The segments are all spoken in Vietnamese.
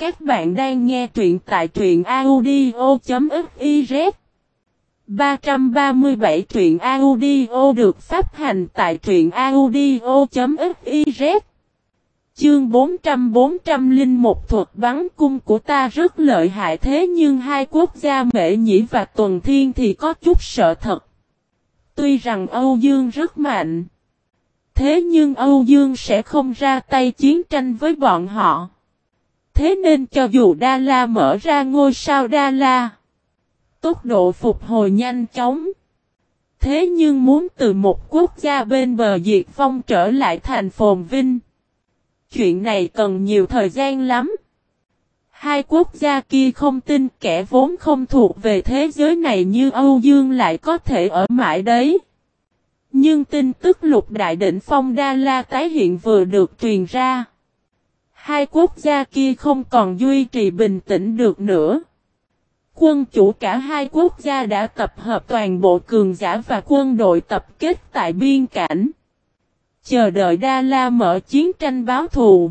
Các bạn đang nghe truyện tại truyện audio.fiz 337 truyện audio được phát hành tại truyện audio.fiz Chương 400-401 thuật bắn cung của ta rất lợi hại thế nhưng hai quốc gia Mễ Nhĩ và Tuần Thiên thì có chút sợ thật. Tuy rằng Âu Dương rất mạnh. Thế nhưng Âu Dương sẽ không ra tay chiến tranh với bọn họ. Thế nên cho dù Đa La mở ra ngôi sao Đa La. Tốc độ phục hồi nhanh chóng. Thế nhưng muốn từ một quốc gia bên bờ diệt phong trở lại thành phồn vinh. Chuyện này cần nhiều thời gian lắm. Hai quốc gia kia không tin kẻ vốn không thuộc về thế giới này như Âu Dương lại có thể ở mãi đấy. Nhưng tin tức lục đại đỉnh phong Đa La tái hiện vừa được truyền ra. Hai quốc gia kia không còn duy trì bình tĩnh được nữa. Quân chủ cả hai quốc gia đã tập hợp toàn bộ cường giả và quân đội tập kết tại biên cảnh. Chờ đợi Đa La mở chiến tranh báo thù.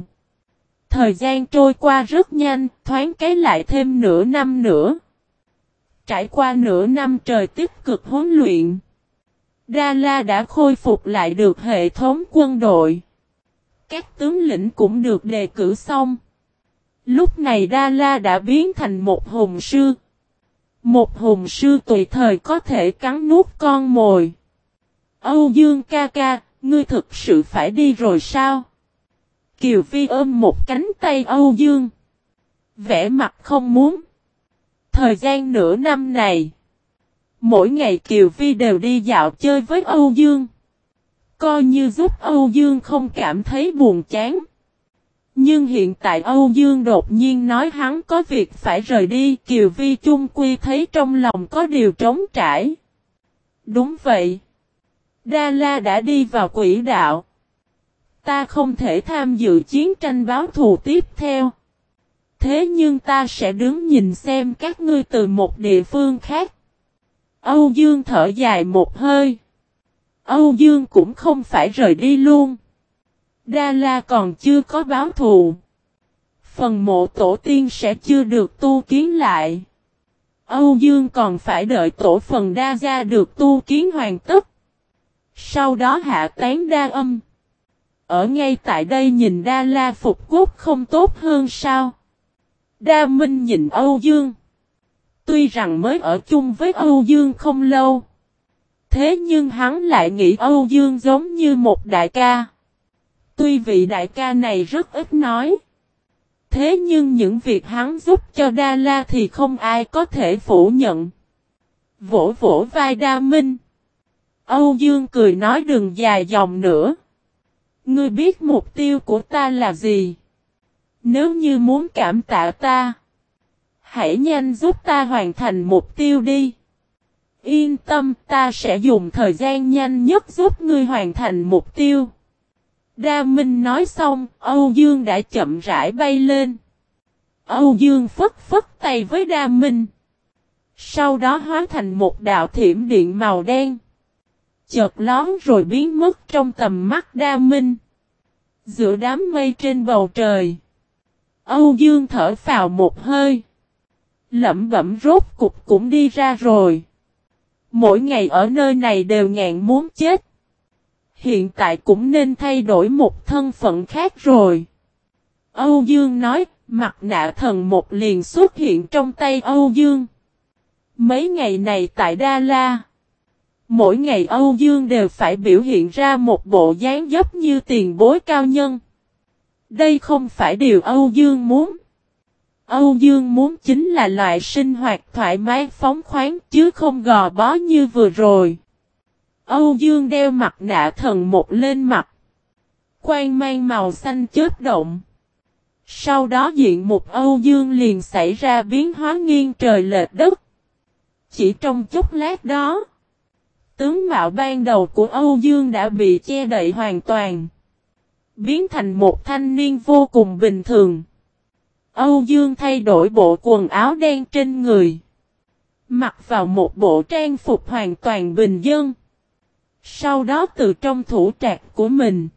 Thời gian trôi qua rất nhanh, thoáng cái lại thêm nửa năm nữa. Trải qua nửa năm trời tích cực huấn luyện. Đa La đã khôi phục lại được hệ thống quân đội. Các tướng lĩnh cũng được đề cử xong. Lúc này Đa La đã biến thành một hùng sư. Một hùng sư tùy thời có thể cắn nuốt con mồi. Âu Dương ca ca, ngươi thực sự phải đi rồi sao? Kiều Vi ôm một cánh tay Âu Dương. Vẽ mặt không muốn. Thời gian nửa năm này. Mỗi ngày Kiều Vi đều đi dạo chơi với Âu Dương. Coi như giúp Âu Dương không cảm thấy buồn chán. Nhưng hiện tại Âu Dương đột nhiên nói hắn có việc phải rời đi, Kiều Vi chung quy thấy trong lòng có điều trống trải. Đúng vậy. Đa La đã đi vào quỹ đạo. Ta không thể tham dự chiến tranh báo thù tiếp theo. Thế nhưng ta sẽ đứng nhìn xem các ngươi từ một địa phương khác. Âu Dương thở dài một hơi. Âu Dương cũng không phải rời đi luôn. Đa La còn chưa có báo thù. Phần mộ tổ tiên sẽ chưa được tu kiến lại. Âu Dương còn phải đợi tổ phần đa gia được tu kiến hoàn tất. Sau đó hạ tán đa âm. Ở ngay tại đây nhìn đa la phục quốc không tốt hơn sao? Đa Minh nhìn Âu Dương. Tuy rằng mới ở chung với Âu Dương không lâu. Thế nhưng hắn lại nghĩ Âu Dương giống như một đại ca. Tuy vị đại ca này rất ít nói. Thế nhưng những việc hắn giúp cho Đa La thì không ai có thể phủ nhận. Vỗ vỗ vai Đa Minh. Âu Dương cười nói đừng dài dòng nữa. Ngươi biết mục tiêu của ta là gì? Nếu như muốn cảm tạ ta, hãy nhanh giúp ta hoàn thành mục tiêu đi. Yên tâm ta sẽ dùng thời gian nhanh nhất giúp ngươi hoàn thành mục tiêu. Đa Minh nói xong, Âu Dương đã chậm rãi bay lên. Âu Dương phất phất tay với Đa Minh. Sau đó hóa thành một đạo thiểm điện màu đen. Chợt lón rồi biến mất trong tầm mắt Đa Minh. Giữa đám mây trên bầu trời. Âu Dương thở phào một hơi. Lẩm bẩm rốt cục cũng đi ra rồi. Mỗi ngày ở nơi này đều ngạn muốn chết. Hiện tại cũng nên thay đổi một thân phận khác rồi. Âu Dương nói, mặt nạ thần một liền xuất hiện trong tay Âu Dương. Mấy ngày này tại Đa La, mỗi ngày Âu Dương đều phải biểu hiện ra một bộ dáng dấp như tiền bối cao nhân. Đây không phải điều Âu Dương muốn. Âu Dương muốn chính là loại sinh hoạt thoải mái phóng khoáng chứ không gò bó như vừa rồi. Âu Dương đeo mặt nạ thần một lên mặt. Quang mang màu xanh chớp động. Sau đó diện một Âu Dương liền xảy ra biến hóa nghiêng trời lệch đất. Chỉ trong chút lát đó, tướng mạo ban đầu của Âu Dương đã bị che đậy hoàn toàn. Biến thành một thanh niên vô cùng bình thường. Âu Dương thay đổi bộ quần áo đen trên người. Mặc vào một bộ trang phục hoàn toàn bình dân. Sau đó từ trong thủ trạc của mình.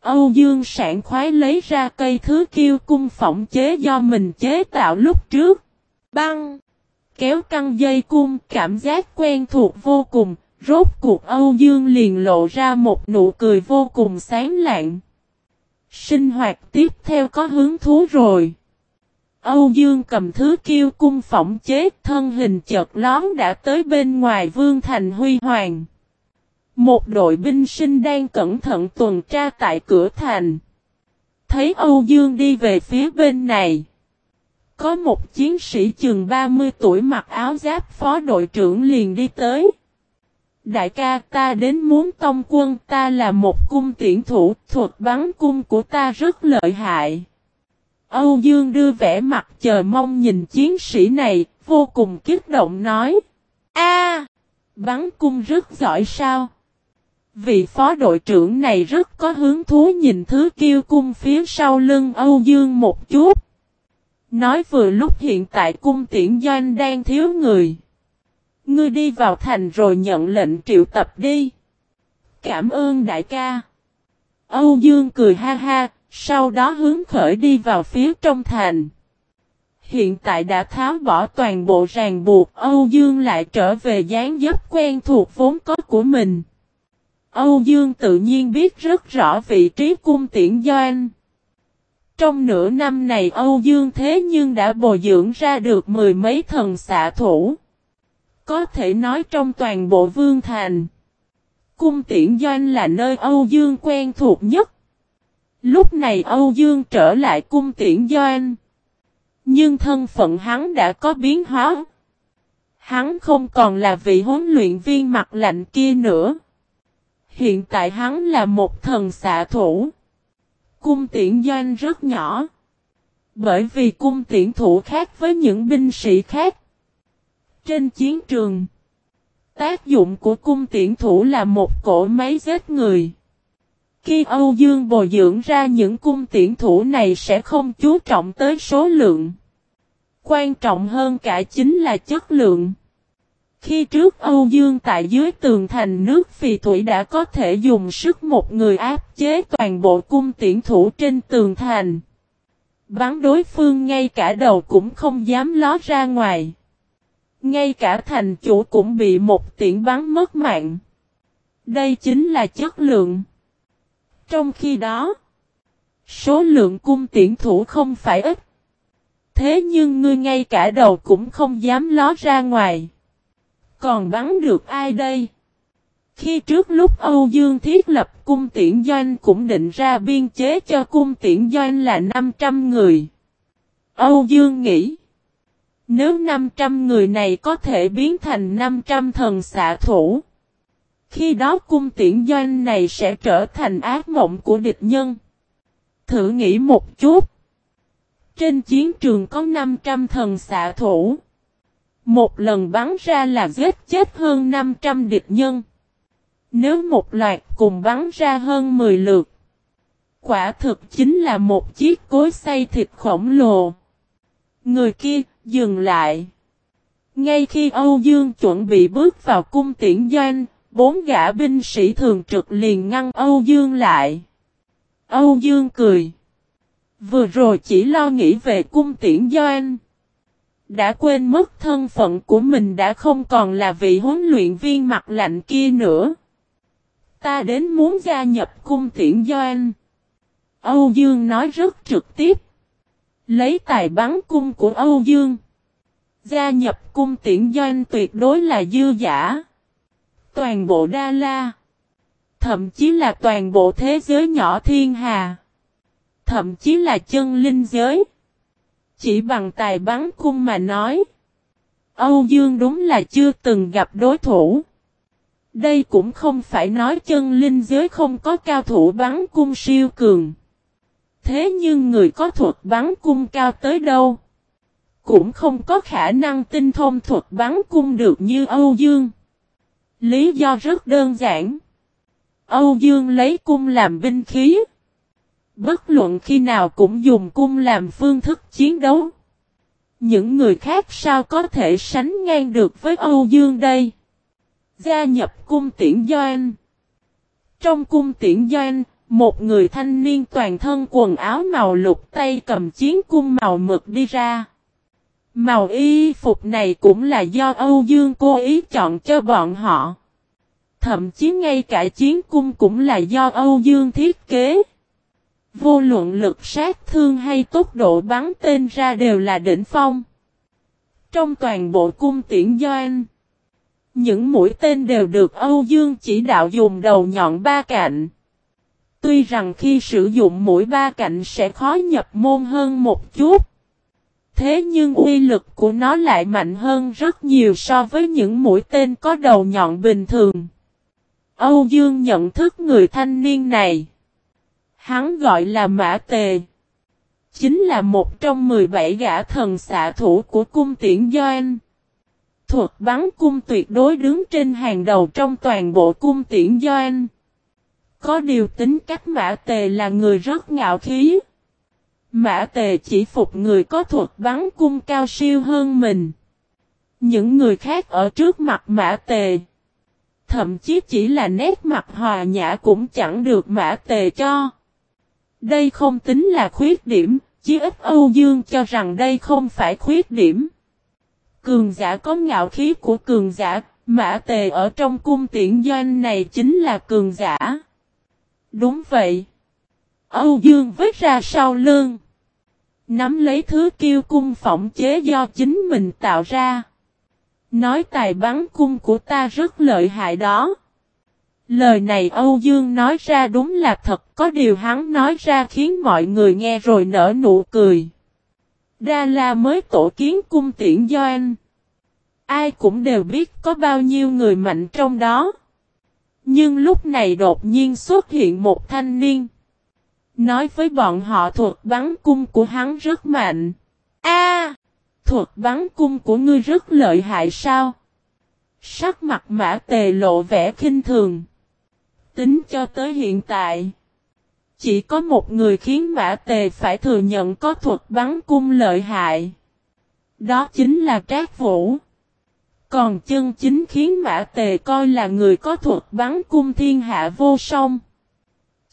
Âu Dương sản khoái lấy ra cây thứ kiêu cung phỏng chế do mình chế tạo lúc trước. Băng! Kéo căng dây cung, cảm giác quen thuộc vô cùng, rốt cuộc Âu Dương liền lộ ra một nụ cười vô cùng sáng lạng. Sinh hoạt tiếp theo có hứng thú rồi. Âu Dương cầm thứ kiêu cung phỏng chế thân hình chợt lón đã tới bên ngoài vương thành huy hoàng. Một đội binh sinh đang cẩn thận tuần tra tại cửa thành. Thấy Âu Dương đi về phía bên này. Có một chiến sĩ chừng 30 tuổi mặc áo giáp phó đội trưởng liền đi tới. Đại ca ta đến muốn tông quân ta là một cung tiễn thủ, thuật bắn cung của ta rất lợi hại. Âu Dương đưa vẻ mặt chờ mong nhìn chiến sĩ này, vô cùng kích động nói. a bắn cung rất giỏi sao? Vị phó đội trưởng này rất có hứng thú nhìn thứ kiêu cung phía sau lưng Âu Dương một chút. Nói vừa lúc hiện tại cung tiễn doanh đang thiếu người. Ngươi đi vào thành rồi nhận lệnh triệu tập đi. Cảm ơn đại ca. Âu Dương cười ha ha, sau đó hướng khởi đi vào phía trong thành. Hiện tại đã tháo bỏ toàn bộ ràng buộc, Âu Dương lại trở về dáng dấp quen thuộc vốn có của mình. Âu Dương tự nhiên biết rất rõ vị trí cung tiễn doanh. Trong nửa năm này Âu Dương thế nhưng đã bồi dưỡng ra được mười mấy thần xạ thủ. Có thể nói trong toàn bộ vương thành. Cung tiễn doanh là nơi Âu Dương quen thuộc nhất. Lúc này Âu Dương trở lại cung tiễn doanh. Nhưng thân phận hắn đã có biến hóa. Hắn không còn là vị huấn luyện viên mặt lạnh kia nữa. Hiện tại hắn là một thần xạ thủ. Cung tiễn doanh rất nhỏ. Bởi vì cung tiễn thủ khác với những binh sĩ khác. Trên chiến trường, tác dụng của cung tiễn thủ là một cổ máy giết người. Khi Âu Dương bồi dưỡng ra những cung tiễn thủ này sẽ không chú trọng tới số lượng. Quan trọng hơn cả chính là chất lượng. Khi trước Âu Dương tại dưới tường thành nước phì thủy đã có thể dùng sức một người áp chế toàn bộ cung tiễn thủ trên tường thành. Bắn đối phương ngay cả đầu cũng không dám ló ra ngoài. Ngay cả thành chủ cũng bị một tiễn bắn mất mạng. Đây chính là chất lượng. Trong khi đó, số lượng cung tiễn thủ không phải ít. Thế nhưng ngươi ngay cả đầu cũng không dám ló ra ngoài. Còn bắn được ai đây? Khi trước lúc Âu Dương thiết lập cung tiễn doanh cũng định ra biên chế cho cung tiễn doanh là 500 người. Âu Dương nghĩ, nếu 500 người này có thể biến thành 500 thần xạ thủ, khi đó cung tiễn doanh này sẽ trở thành ác mộng của địch nhân. Thử nghĩ một chút. Trên chiến trường có 500 thần xạ thủ. Một lần bắn ra là giết chết hơn 500 địch nhân. Nếu một loạt cùng bắn ra hơn 10 lượt. Quả thực chính là một chiếc cối xay thịt khổng lồ. Người kia, dừng lại. Ngay khi Âu Dương chuẩn bị bước vào cung tiễn doanh, bốn gã binh sĩ thường trực liền ngăn Âu Dương lại. Âu Dương cười. Vừa rồi chỉ lo nghĩ về cung tiễn doanh. Đã quên mất thân phận của mình đã không còn là vị huấn luyện viên mặt lạnh kia nữa. Ta đến muốn gia nhập cung tiễn doanh. Âu Dương nói rất trực tiếp. Lấy tài bắn cung của Âu Dương. Gia nhập cung tiễn doanh tuyệt đối là dư giả. Toàn bộ Đa La. Thậm chí là toàn bộ thế giới nhỏ thiên hà. Thậm chí là chân linh giới. Chỉ bằng tài bắn cung mà nói. Âu Dương đúng là chưa từng gặp đối thủ. Đây cũng không phải nói chân linh giới không có cao thủ bắn cung siêu cường. Thế nhưng người có thuật bắn cung cao tới đâu? Cũng không có khả năng tinh thông thuật bắn cung được như Âu Dương. Lý do rất đơn giản. Âu Dương lấy cung làm binh khí. Bất luận khi nào cũng dùng cung làm phương thức chiến đấu. Những người khác sao có thể sánh ngang được với Âu Dương đây? Gia nhập cung tiễn doanh. Trong cung tiễn doanh, Một người thanh niên toàn thân quần áo màu lục tay cầm chiến cung màu mực đi ra. Màu y phục này cũng là do Âu Dương cố ý chọn cho bọn họ. Thậm chí ngay cả chiến cung cũng là do Âu Dương thiết kế. Vô luận lực sát thương hay tốc độ bắn tên ra đều là đỉnh phong. Trong toàn bộ cung tiễn doanh, những mũi tên đều được Âu Dương chỉ đạo dùng đầu nhọn ba cạnh. Tuy rằng khi sử dụng mũi ba cạnh sẽ khó nhập môn hơn một chút. Thế nhưng uy lực của nó lại mạnh hơn rất nhiều so với những mũi tên có đầu nhọn bình thường. Âu Dương nhận thức người thanh niên này. Hắn gọi là Mã Tề. Chính là một trong 17 gã thần xạ thủ của cung tiễn Doan. Thuật bắn cung tuyệt đối đứng trên hàng đầu trong toàn bộ cung tiễn Doan. Có điều tính cách Mã Tề là người rất ngạo khí. Mã Tề chỉ phục người có thuật bắn cung cao siêu hơn mình. Những người khác ở trước mặt Mã Tề. Thậm chí chỉ là nét mặt hòa nhã cũng chẳng được Mã Tề cho. Đây không tính là khuyết điểm, chứ ít Âu Dương cho rằng đây không phải khuyết điểm. Cường giả có ngạo khí của cường giả, Mã Tề ở trong cung tiện doanh này chính là cường giả. Đúng vậy. Âu Dương vết ra sau lưng. Nắm lấy thứ kiêu cung phỏng chế do chính mình tạo ra. Nói tài bắn cung của ta rất lợi hại đó. Lời này Âu Dương nói ra đúng là thật, có điều hắn nói ra khiến mọi người nghe rồi nở nụ cười. Đa La mới tổ kiến cung tiễn do anh. Ai cũng đều biết có bao nhiêu người mạnh trong đó. Nhưng lúc này đột nhiên xuất hiện một thanh niên. Nói với bọn họ thuật bắn cung của hắn rất mạnh. A, thuật bắn cung của ngươi rất lợi hại sao? Sắc mặt mã tề lộ vẻ khinh thường. Tính cho tới hiện tại. Chỉ có một người khiến mã tề phải thừa nhận có thuật bắn cung lợi hại. Đó chính là Trác Vũ. Còn chân chính khiến Mã Tề coi là người có thuật bắn cung thiên hạ vô song.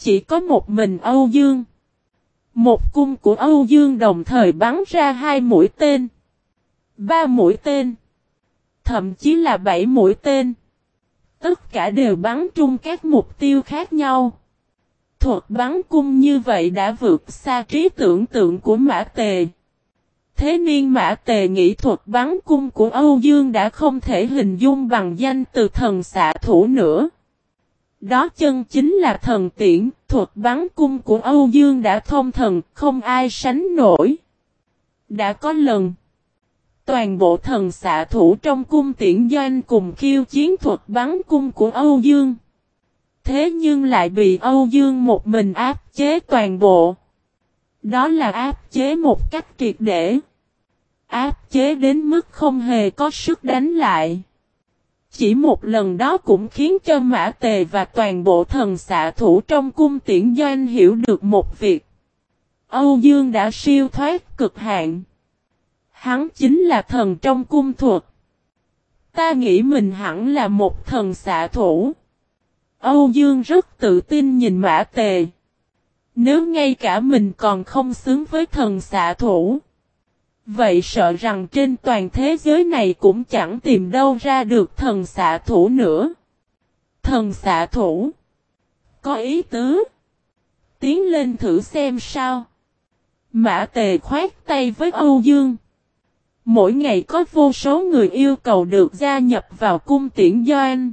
Chỉ có một mình Âu Dương. Một cung của Âu Dương đồng thời bắn ra hai mũi tên. Ba mũi tên. Thậm chí là bảy mũi tên. Tất cả đều bắn trung các mục tiêu khác nhau. Thuật bắn cung như vậy đã vượt xa trí tưởng tượng của Mã Tề thế niên mã tề nghĩ thuật bắn cung của Âu Dương đã không thể hình dung bằng danh từ thần xạ thủ nữa. Đó chân chính là thần tiễn, thuật bắn cung của Âu Dương đã thông thần, không ai sánh nổi. Đã có lần, toàn bộ thần xạ thủ trong cung tiễn doanh cùng khiêu chiến thuật bắn cung của Âu Dương. Thế nhưng lại bị Âu Dương một mình áp chế toàn bộ. Đó là áp chế một cách triệt để áp chế đến mức không hề có sức đánh lại. Chỉ một lần đó cũng khiến cho Mã Tề và toàn bộ thần xạ thủ trong cung tiễn doanh hiểu được một việc. Âu Dương đã siêu thoát cực hạn. Hắn chính là thần trong cung thuật. Ta nghĩ mình hẳn là một thần xạ thủ. Âu Dương rất tự tin nhìn Mã Tề. Nếu ngay cả mình còn không xứng với thần xạ thủ. Vậy sợ rằng trên toàn thế giới này cũng chẳng tìm đâu ra được thần xạ thủ nữa. Thần xạ thủ. Có ý tứ. Tiến lên thử xem sao. Mã tề khoát tay với Âu Dương. Mỗi ngày có vô số người yêu cầu được gia nhập vào cung tiễn doanh.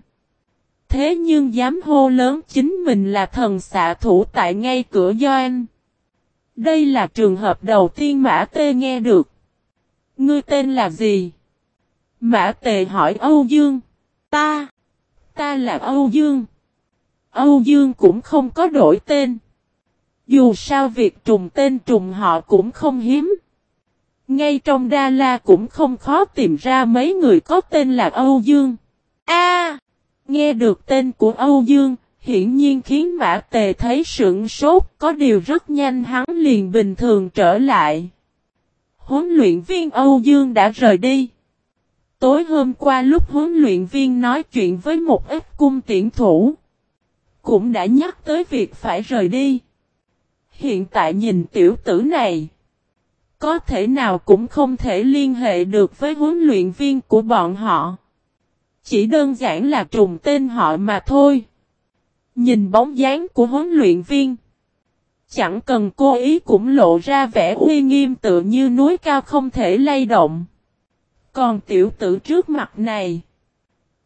Thế nhưng dám hô lớn chính mình là thần xạ thủ tại ngay cửa doanh. Đây là trường hợp đầu tiên Mã Tê nghe được. Ngươi tên là gì? Mã tề hỏi Âu Dương. Ta. Ta là Âu Dương. Âu Dương cũng không có đổi tên. Dù sao việc trùng tên trùng họ cũng không hiếm. Ngay trong Đa La cũng không khó tìm ra mấy người có tên là Âu Dương. A, Nghe được tên của Âu Dương, hiển nhiên khiến Mã Tề thấy sững sốt, có điều rất nhanh hắn liền bình thường trở lại huấn luyện viên Âu Dương đã rời đi. Tối hôm qua lúc huấn luyện viên nói chuyện với một ít cung tiễn thủ. Cũng đã nhắc tới việc phải rời đi. Hiện tại nhìn tiểu tử này. Có thể nào cũng không thể liên hệ được với huấn luyện viên của bọn họ. Chỉ đơn giản là trùng tên họ mà thôi. Nhìn bóng dáng của huấn luyện viên. Chẳng cần cố ý cũng lộ ra vẻ uy nghiêm tự như núi cao không thể lay động. Còn tiểu tử trước mặt này.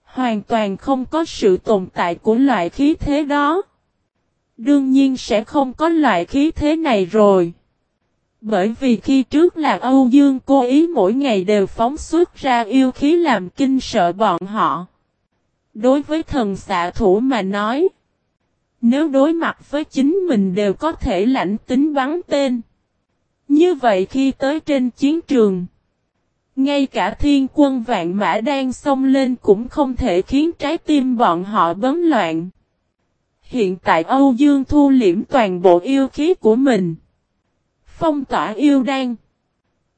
Hoàn toàn không có sự tồn tại của loại khí thế đó. Đương nhiên sẽ không có loại khí thế này rồi. Bởi vì khi trước là Âu Dương cố ý mỗi ngày đều phóng xuất ra yêu khí làm kinh sợ bọn họ. Đối với thần xạ thủ mà nói. Nếu đối mặt với chính mình đều có thể lãnh tính bắn tên. Như vậy khi tới trên chiến trường. Ngay cả thiên quân vạn mã đang xông lên cũng không thể khiến trái tim bọn họ bấn loạn. Hiện tại Âu Dương thu liễm toàn bộ yêu khí của mình. Phong tỏa yêu đan.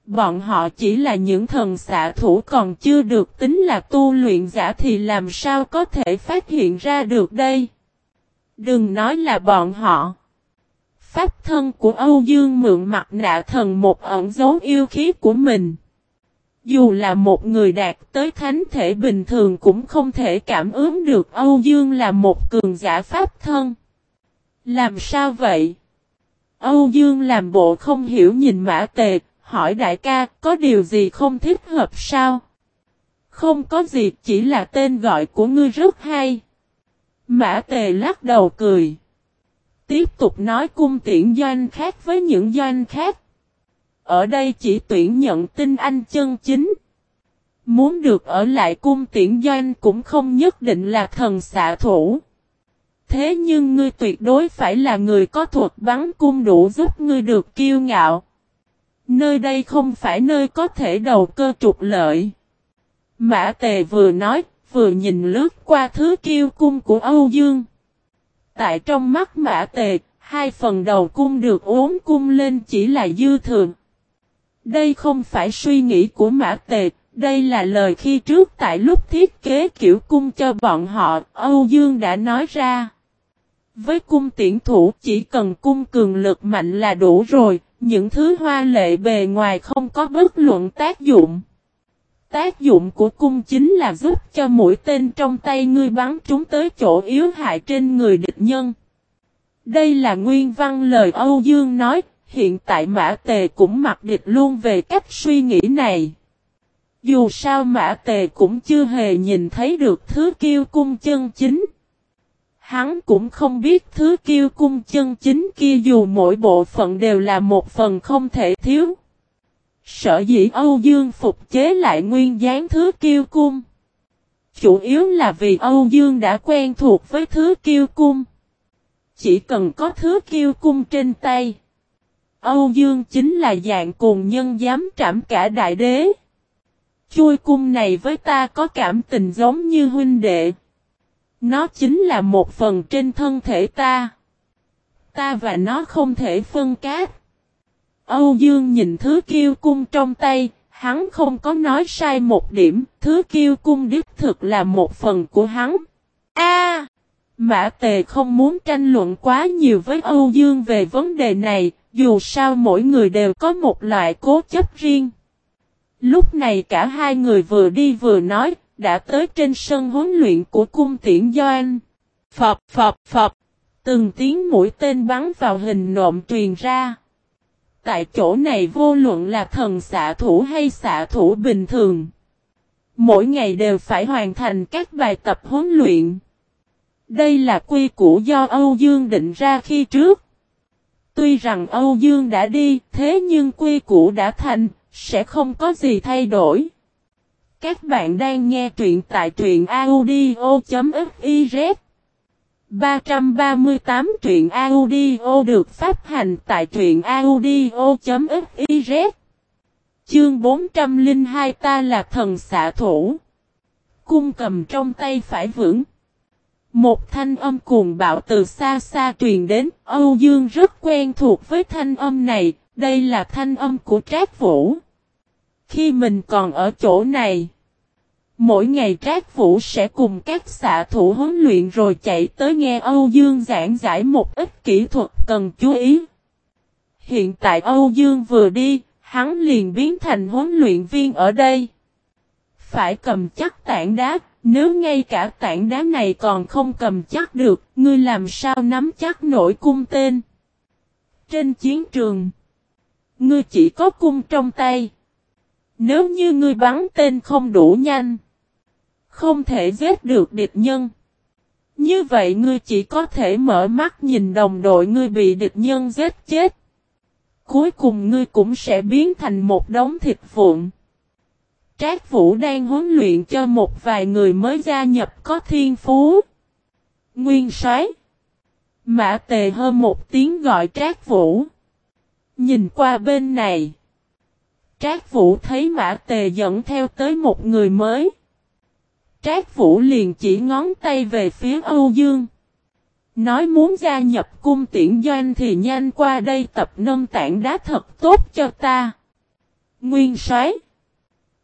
Bọn họ chỉ là những thần xạ thủ còn chưa được tính là tu luyện giả thì làm sao có thể phát hiện ra được đây. Đừng nói là bọn họ. Pháp thân của Âu Dương mượn mặt nạ thần một ẩn dấu yêu khí của mình. Dù là một người đạt tới thánh thể bình thường cũng không thể cảm ứng được Âu Dương là một cường giả pháp thân. Làm sao vậy? Âu Dương làm bộ không hiểu nhìn mã tề, hỏi đại ca có điều gì không thích hợp sao? Không có gì chỉ là tên gọi của ngươi rất hay. Mã tề lắc đầu cười. Tiếp tục nói cung tiện doanh khác với những doanh khác. Ở đây chỉ tuyển nhận tinh anh chân chính. Muốn được ở lại cung tiễn doanh cũng không nhất định là thần xạ thủ. Thế nhưng ngươi tuyệt đối phải là người có thuật bắn cung đủ giúp ngươi được kiêu ngạo. Nơi đây không phải nơi có thể đầu cơ trục lợi. Mã tề vừa nói, vừa nhìn lướt qua thứ kiêu cung của Âu Dương. Tại trong mắt mã tề, hai phần đầu cung được uốn cung lên chỉ là dư thường. Đây không phải suy nghĩ của mã tề, đây là lời khi trước tại lúc thiết kế kiểu cung cho bọn họ, Âu Dương đã nói ra. Với cung tiễn thủ chỉ cần cung cường lực mạnh là đủ rồi, những thứ hoa lệ bề ngoài không có bất luận tác dụng. Tác dụng của cung chính là giúp cho mũi tên trong tay ngươi bắn trúng tới chỗ yếu hại trên người địch nhân. Đây là nguyên văn lời Âu Dương nói, hiện tại Mã Tề cũng mặc địch luôn về cách suy nghĩ này. Dù sao Mã Tề cũng chưa hề nhìn thấy được thứ kiêu cung chân chính. Hắn cũng không biết thứ kiêu cung chân chính kia dù mỗi bộ phận đều là một phần không thể thiếu. Sở dĩ Âu Dương phục chế lại nguyên dáng thứ kiêu cung. Chủ yếu là vì Âu Dương đã quen thuộc với thứ kiêu cung. Chỉ cần có thứ kiêu cung trên tay. Âu Dương chính là dạng cùng nhân dám trảm cả đại đế. Chui cung này với ta có cảm tình giống như huynh đệ. Nó chính là một phần trên thân thể ta. Ta và nó không thể phân cát. Âu Dương nhìn thứ kiêu cung trong tay, hắn không có nói sai một điểm, thứ kiêu cung đích thực là một phần của hắn. A, Mã Tề không muốn tranh luận quá nhiều với Âu Dương về vấn đề này, dù sao mỗi người đều có một loại cố chấp riêng. Lúc này cả hai người vừa đi vừa nói, đã tới trên sân huấn luyện của cung tiễn Doan. Phập phập phập, từng tiếng mũi tên bắn vào hình nộm truyền ra. Tại chỗ này vô luận là thần xạ thủ hay xạ thủ bình thường. Mỗi ngày đều phải hoàn thành các bài tập huấn luyện. Đây là quy củ do Âu Dương định ra khi trước. Tuy rằng Âu Dương đã đi, thế nhưng quy củ đã thành, sẽ không có gì thay đổi. Các bạn đang nghe truyện tại truyện audio.fif 338 truyện audio được phát hành tại truyện audio.fiz Chương 402 ta là thần xạ thủ. Cung cầm trong tay phải vững. Một thanh âm cuồng bạo từ xa xa truyền đến. Âu Dương rất quen thuộc với thanh âm này. Đây là thanh âm của Trác Vũ. Khi mình còn ở chỗ này Mỗi ngày Trác Vũ sẽ cùng các xạ thủ huấn luyện rồi chạy tới nghe Âu Dương giảng giải một ít kỹ thuật cần chú ý. Hiện tại Âu Dương vừa đi, hắn liền biến thành huấn luyện viên ở đây. Phải cầm chắc tảng đá, nếu ngay cả tảng đá này còn không cầm chắc được, ngươi làm sao nắm chắc nổi cung tên. Trên chiến trường, ngươi chỉ có cung trong tay. Nếu như ngươi bắn tên không đủ nhanh, không thể giết được địch nhân. Như vậy ngươi chỉ có thể mở mắt nhìn đồng đội ngươi bị địch nhân giết chết. Cuối cùng ngươi cũng sẽ biến thành một đống thịt vụn. Trác Vũ đang huấn luyện cho một vài người mới gia nhập có thiên phú. Nguyên soái Mã tề hơn một tiếng gọi Trác Vũ. Nhìn qua bên này. Trác Vũ thấy Mã tề dẫn theo tới một người mới. Trác Vũ liền chỉ ngón tay về phía Âu Dương. Nói muốn gia nhập cung tiễn doanh thì nhanh qua đây tập nâng tảng đá thật tốt cho ta. Nguyên soái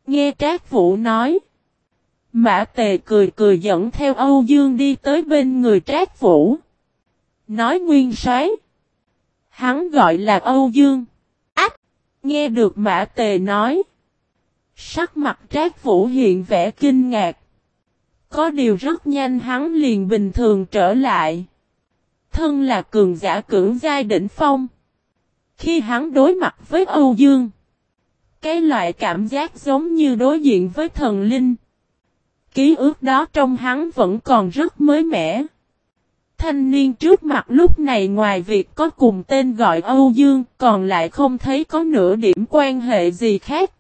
Nghe Trác Vũ nói. Mã Tề cười cười dẫn theo Âu Dương đi tới bên người Trác Vũ. Nói nguyên soái Hắn gọi là Âu Dương. Ách! Nghe được Mã Tề nói. Sắc mặt Trác Vũ hiện vẻ kinh ngạc. Có điều rất nhanh hắn liền bình thường trở lại. Thân là cường giả cưỡng giai đỉnh phong. Khi hắn đối mặt với Âu Dương. Cái loại cảm giác giống như đối diện với thần linh. Ký ức đó trong hắn vẫn còn rất mới mẻ. Thanh niên trước mặt lúc này ngoài việc có cùng tên gọi Âu Dương, còn lại không thấy có nửa điểm quan hệ gì khác.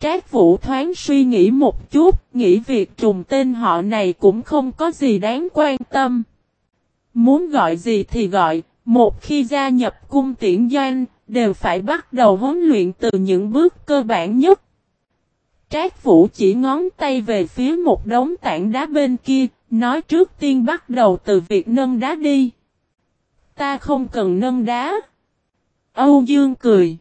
Trác Vũ thoáng suy nghĩ một chút, nghĩ việc trùng tên họ này cũng không có gì đáng quan tâm. Muốn gọi gì thì gọi, một khi gia nhập cung tiễn doanh, đều phải bắt đầu huấn luyện từ những bước cơ bản nhất. Trác Vũ chỉ ngón tay về phía một đống tảng đá bên kia, nói trước tiên bắt đầu từ việc nâng đá đi. Ta không cần nâng đá. Âu Dương cười.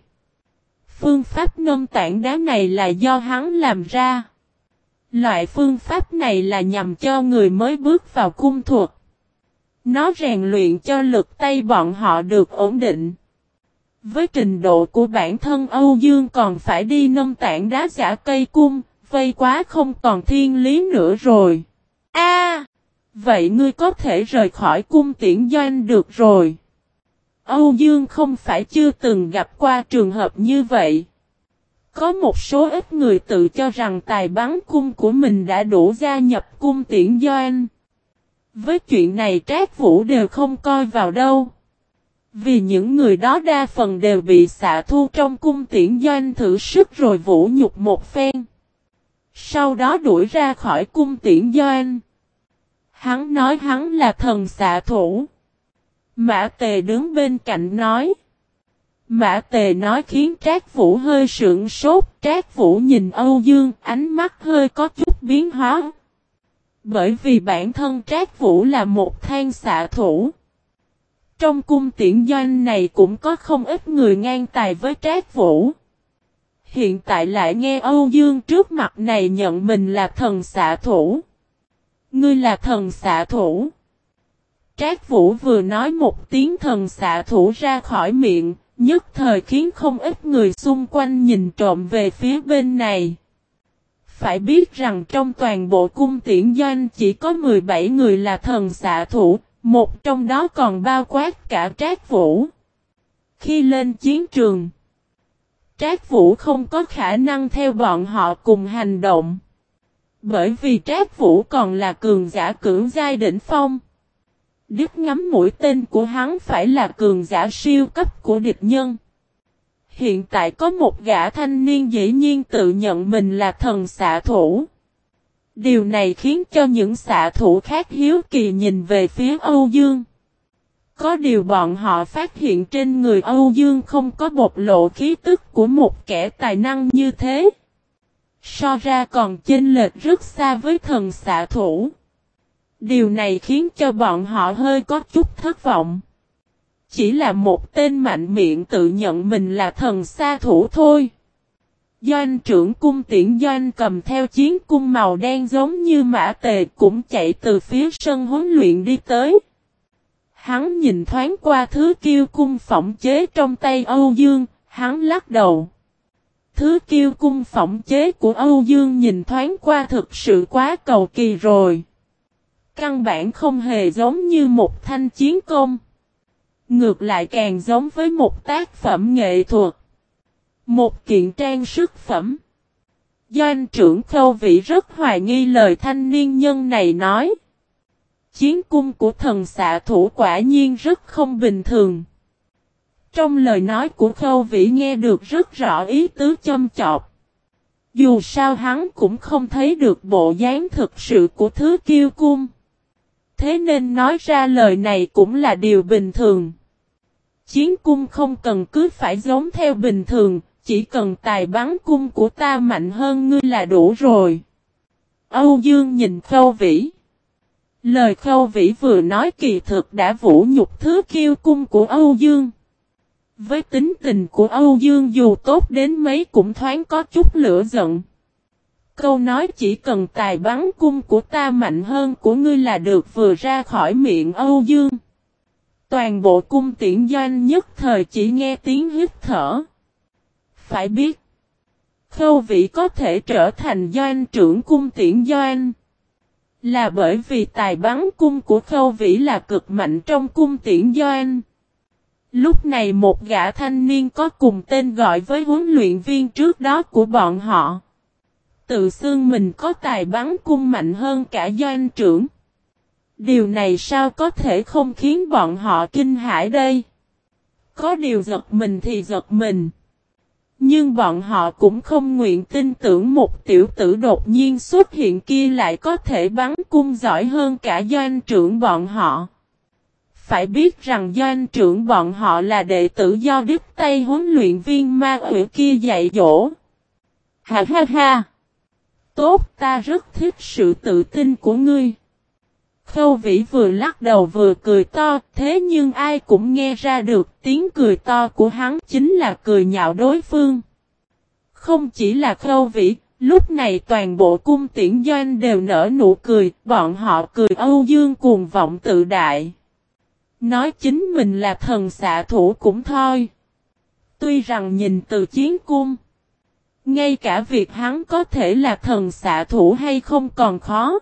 Phương pháp ngâm tảng đá này là do hắn làm ra. Loại phương pháp này là nhằm cho người mới bước vào cung thuật. Nó rèn luyện cho lực tay bọn họ được ổn định. Với trình độ của bản thân Âu Dương còn phải đi nâm tảng đá giả cây cung, vây quá không còn thiên lý nữa rồi. A, Vậy ngươi có thể rời khỏi cung tiễn doanh được rồi. Âu Dương không phải chưa từng gặp qua trường hợp như vậy. Có một số ít người tự cho rằng tài bắn cung của mình đã đủ gia nhập cung tiễn doanh. Với chuyện này Trác Vũ đều không coi vào đâu. Vì những người đó đa phần đều bị xạ thu trong cung tiễn doanh thử sức rồi vũ nhục một phen. Sau đó đuổi ra khỏi cung tiễn doanh. Hắn nói hắn là thần xạ thủ. Mã tề đứng bên cạnh nói. Mã tề nói khiến Trác Vũ hơi sượng sốt. Trác Vũ nhìn Âu Dương, ánh mắt hơi có chút biến hóa. Bởi vì bản thân Trác Vũ là một than xạ thủ. Trong cung tiễn doanh này cũng có không ít người ngang tài với Trác Vũ. Hiện tại lại nghe Âu Dương trước mặt này nhận mình là thần xạ thủ. Ngươi là thần xạ thủ. Trác Vũ vừa nói một tiếng thần xạ thủ ra khỏi miệng, nhất thời khiến không ít người xung quanh nhìn trộm về phía bên này. Phải biết rằng trong toàn bộ cung tiễn doanh chỉ có 17 người là thần xạ thủ, một trong đó còn bao quát cả Trác Vũ. Khi lên chiến trường, Trác Vũ không có khả năng theo bọn họ cùng hành động. Bởi vì Trác Vũ còn là cường giả cưỡng giai đỉnh phong. Đứt ngắm mũi tên của hắn phải là cường giả siêu cấp của địch nhân. Hiện tại có một gã thanh niên dĩ nhiên tự nhận mình là thần xạ thủ. Điều này khiến cho những xạ thủ khác hiếu kỳ nhìn về phía Âu Dương. Có điều bọn họ phát hiện trên người Âu Dương không có bộc lộ khí tức của một kẻ tài năng như thế. So ra còn chênh lệch rất xa với thần xạ thủ. Điều này khiến cho bọn họ hơi có chút thất vọng. Chỉ là một tên mạnh miệng tự nhận mình là thần xa thủ thôi. Doanh trưởng cung tiễn doanh cầm theo chiến cung màu đen giống như mã tề cũng chạy từ phía sân huấn luyện đi tới. Hắn nhìn thoáng qua thứ kiêu cung phỏng chế trong tay Âu Dương, hắn lắc đầu. Thứ kiêu cung phỏng chế của Âu Dương nhìn thoáng qua thực sự quá cầu kỳ rồi. Căn bản không hề giống như một thanh chiến công. Ngược lại càng giống với một tác phẩm nghệ thuật. Một kiện trang sức phẩm. Doanh trưởng khâu vị rất hoài nghi lời thanh niên nhân này nói. Chiến cung của thần xạ thủ quả nhiên rất không bình thường. Trong lời nói của khâu vĩ nghe được rất rõ ý tứ châm chọc. Dù sao hắn cũng không thấy được bộ dáng thực sự của thứ kiêu cung. Thế nên nói ra lời này cũng là điều bình thường. Chiến cung không cần cứ phải giống theo bình thường, chỉ cần tài bắn cung của ta mạnh hơn ngươi là đủ rồi. Âu Dương nhìn khâu vĩ. Lời khâu vĩ vừa nói kỳ thực đã vũ nhục thứ kiêu cung của Âu Dương. Với tính tình của Âu Dương dù tốt đến mấy cũng thoáng có chút lửa giận. Câu nói chỉ cần tài bắn cung của ta mạnh hơn của ngươi là được vừa ra khỏi miệng Âu Dương. Toàn bộ cung tiễn doanh nhất thời chỉ nghe tiếng hít thở. Phải biết, khâu vị có thể trở thành doanh trưởng cung tiễn doanh. Là bởi vì tài bắn cung của khâu vĩ là cực mạnh trong cung tiễn doanh. Lúc này một gã thanh niên có cùng tên gọi với huấn luyện viên trước đó của bọn họ. Tự xưng mình có tài bắn cung mạnh hơn cả doanh trưởng. Điều này sao có thể không khiến bọn họ kinh hãi đây? Có điều giật mình thì giật mình. Nhưng bọn họ cũng không nguyện tin tưởng một tiểu tử đột nhiên xuất hiện kia lại có thể bắn cung giỏi hơn cả doanh trưởng bọn họ. Phải biết rằng doanh trưởng bọn họ là đệ tử do Đức Tây huấn luyện viên ma quỷ kia dạy dỗ. Ha ha ha! Tốt ta rất thích sự tự tin của ngươi. Khâu vĩ vừa lắc đầu vừa cười to, thế nhưng ai cũng nghe ra được tiếng cười to của hắn chính là cười nhạo đối phương. Không chỉ là khâu vĩ, lúc này toàn bộ cung tiễn doanh đều nở nụ cười, bọn họ cười Âu Dương cuồng vọng tự đại. Nói chính mình là thần xạ thủ cũng thôi. Tuy rằng nhìn từ chiến cung, ngay cả việc hắn có thể là thần xạ thủ hay không còn khó.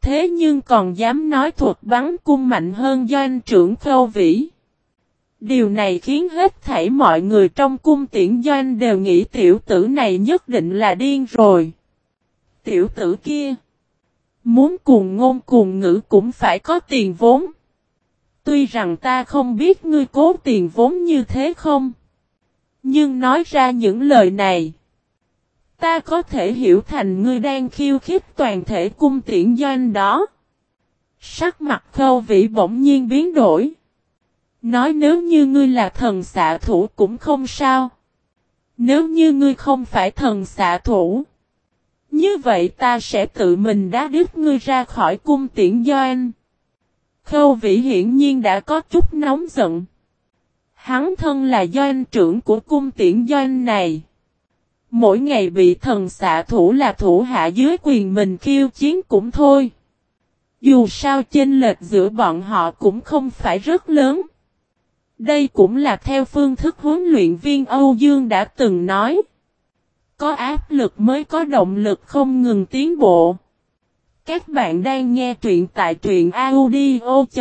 Thế nhưng còn dám nói thuật bắn cung mạnh hơn doanh trưởng khâu vĩ. Điều này khiến hết thảy mọi người trong cung tiễn doanh đều nghĩ tiểu tử này nhất định là điên rồi. Tiểu tử kia. Muốn cùng ngôn cùng ngữ cũng phải có tiền vốn. Tuy rằng ta không biết ngươi cố tiền vốn như thế không. Nhưng nói ra những lời này. Ta có thể hiểu thành ngươi đang khiêu khích toàn thể cung tiễn doanh đó. Sắc mặt khâu vĩ bỗng nhiên biến đổi. Nói nếu như ngươi là thần xạ thủ cũng không sao. Nếu như ngươi không phải thần xạ thủ. Như vậy ta sẽ tự mình đá đứt ngươi ra khỏi cung tiễn doanh. Khâu vĩ hiển nhiên đã có chút nóng giận. Hắn thân là doanh trưởng của cung tiễn doanh này. Mỗi ngày bị thần xạ thủ là thủ hạ dưới quyền mình khiêu chiến cũng thôi. Dù sao chênh lệch giữa bọn họ cũng không phải rất lớn. Đây cũng là theo phương thức huấn luyện viên Âu Dương đã từng nói. Có áp lực mới có động lực không ngừng tiến bộ. Các bạn đang nghe truyện tại truyện audio.fiz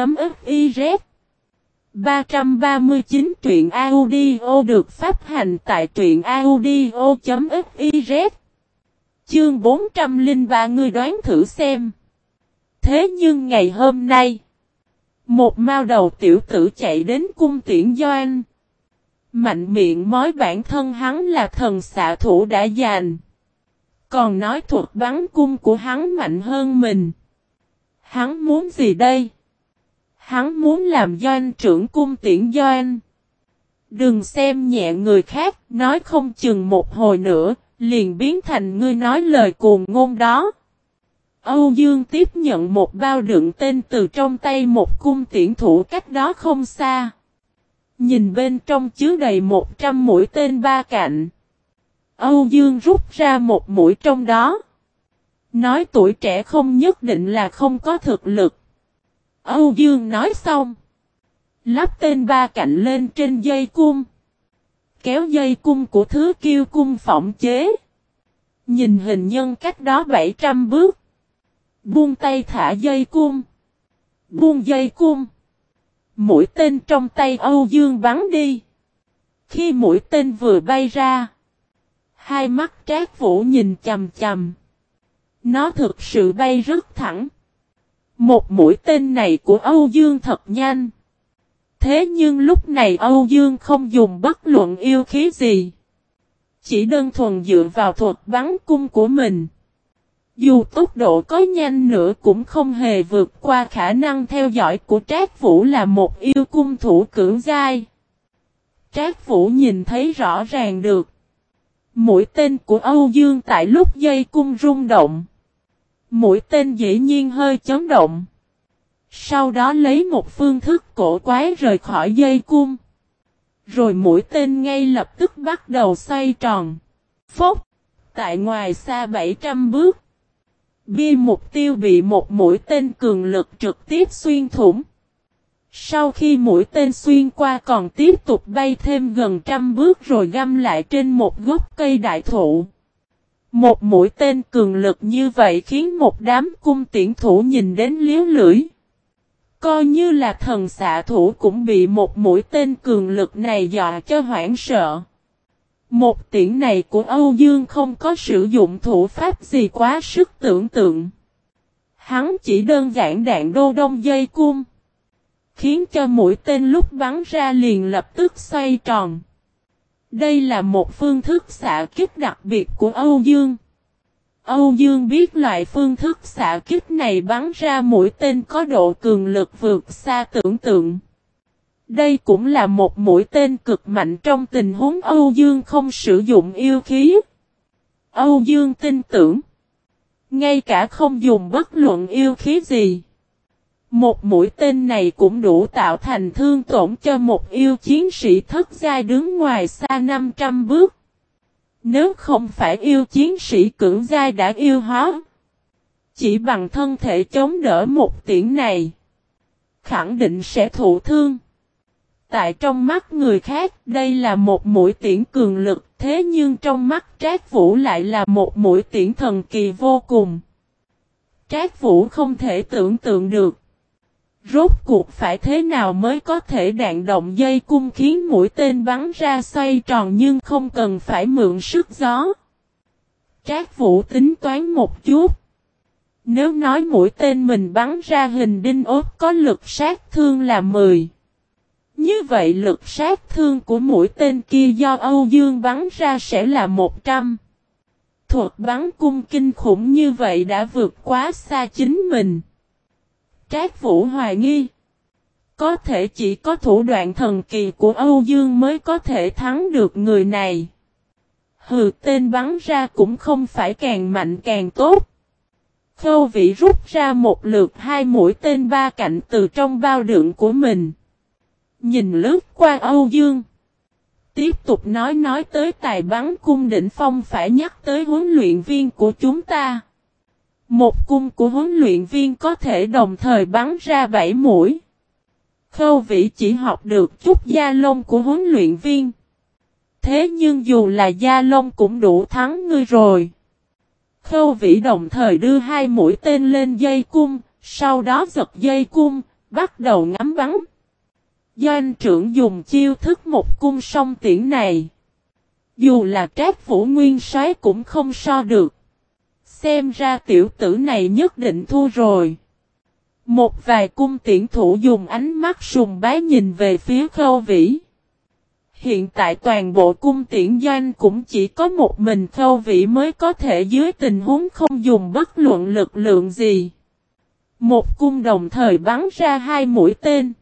339 truyện audio được phát hành tại truyện audio.fiz Chương 403 người đoán thử xem. Thế nhưng ngày hôm nay, một mao đầu tiểu tử chạy đến cung tiễn Doan. Mạnh miệng nói bản thân hắn là thần xạ thủ đã giành. Còn nói thuật bắn cung của hắn mạnh hơn mình. Hắn muốn gì đây? Hắn muốn làm doanh trưởng cung tiễn doanh. Đừng xem nhẹ người khác, nói không chừng một hồi nữa, liền biến thành ngươi nói lời cuồng ngôn đó. Âu Dương tiếp nhận một bao đựng tên từ trong tay một cung tiễn thủ cách đó không xa. Nhìn bên trong chứa đầy 100 mũi tên ba cạnh. Âu Dương rút ra một mũi trong đó. Nói tuổi trẻ không nhất định là không có thực lực. Âu Dương nói xong. Lắp tên ba cạnh lên trên dây cung. Kéo dây cung của thứ kiêu cung phỏng chế. Nhìn hình nhân cách đó 700 bước. Buông tay thả dây cung. Buông dây cung. Mũi tên trong tay Âu Dương bắn đi. Khi mũi tên vừa bay ra. Hai mắt trác vũ nhìn chầm chầm. Nó thực sự bay rất thẳng. Một mũi tên này của Âu Dương thật nhanh. Thế nhưng lúc này Âu Dương không dùng bất luận yêu khí gì. Chỉ đơn thuần dựa vào thuật bắn cung của mình. Dù tốc độ có nhanh nữa cũng không hề vượt qua khả năng theo dõi của Trác Vũ là một yêu cung thủ cưỡng giai. Trác Vũ nhìn thấy rõ ràng được. Mũi tên của Âu Dương tại lúc dây cung rung động. Mũi tên dĩ nhiên hơi chấn động. Sau đó lấy một phương thức cổ quái rời khỏi dây cung. Rồi mũi tên ngay lập tức bắt đầu xoay tròn. Phốc! Tại ngoài xa 700 bước. Bi mục tiêu bị một mũi tên cường lực trực tiếp xuyên thủng. Sau khi mũi tên xuyên qua còn tiếp tục bay thêm gần trăm bước rồi găm lại trên một gốc cây đại thụ. Một mũi tên cường lực như vậy khiến một đám cung tiễn thủ nhìn đến liếu lưỡi. Coi như là thần xạ thủ cũng bị một mũi tên cường lực này dọa cho hoảng sợ. Một tiễn này của Âu Dương không có sử dụng thủ pháp gì quá sức tưởng tượng. Hắn chỉ đơn giản đạn đô đông dây cung. Khiến cho mũi tên lúc bắn ra liền lập tức xoay tròn. Đây là một phương thức xạ kích đặc biệt của Âu Dương. Âu Dương biết loại phương thức xạ kích này bắn ra mũi tên có độ cường lực vượt xa tưởng tượng. Đây cũng là một mũi tên cực mạnh trong tình huống Âu Dương không sử dụng yêu khí. Âu Dương tin tưởng. Ngay cả không dùng bất luận yêu khí gì. Một mũi tên này cũng đủ tạo thành thương tổn cho một yêu chiến sĩ thất giai đứng ngoài xa 500 bước. Nếu không phải yêu chiến sĩ cưỡng giai đã yêu hóa. Chỉ bằng thân thể chống đỡ một tiễn này. Khẳng định sẽ thụ thương. Tại trong mắt người khác, đây là một mũi tiễn cường lực. Thế nhưng trong mắt Trác Vũ lại là một mũi tiễn thần kỳ vô cùng. Trác Vũ không thể tưởng tượng được. Rốt cuộc phải thế nào mới có thể đạn động dây cung khiến mũi tên bắn ra xoay tròn nhưng không cần phải mượn sức gió. Trác Vũ tính toán một chút. Nếu nói mũi tên mình bắn ra hình đinh ốp có lực sát thương là 10. Như vậy lực sát thương của mũi tên kia do Âu Dương bắn ra sẽ là 100. Thuật bắn cung kinh khủng như vậy đã vượt quá xa chính mình. Trác Vũ hoài nghi. Có thể chỉ có thủ đoạn thần kỳ của Âu Dương mới có thể thắng được người này. Hừ, tên bắn ra cũng không phải càng mạnh càng tốt. Khâu vị rút ra một lượt hai mũi tên ba cạnh từ trong bao đựng của mình. Nhìn lướt qua Âu Dương. Tiếp tục nói nói tới tài bắn cung đỉnh phong phải nhắc tới huấn luyện viên của chúng ta. Một cung của huấn luyện viên có thể đồng thời bắn ra bảy mũi. Khâu vĩ chỉ học được chút da lông của huấn luyện viên. Thế nhưng dù là da lông cũng đủ thắng ngươi rồi. Khâu vĩ đồng thời đưa hai mũi tên lên dây cung, sau đó giật dây cung, bắt đầu ngắm bắn. Doanh trưởng dùng chiêu thức một cung song tiễn này. Dù là trác vũ nguyên soái cũng không so được. Xem ra tiểu tử này nhất định thua rồi. Một vài cung tiễn thủ dùng ánh mắt sùng bái nhìn về phía khâu vĩ. Hiện tại toàn bộ cung tiễn doanh cũng chỉ có một mình khâu vĩ mới có thể dưới tình huống không dùng bất luận lực lượng gì. Một cung đồng thời bắn ra hai mũi tên.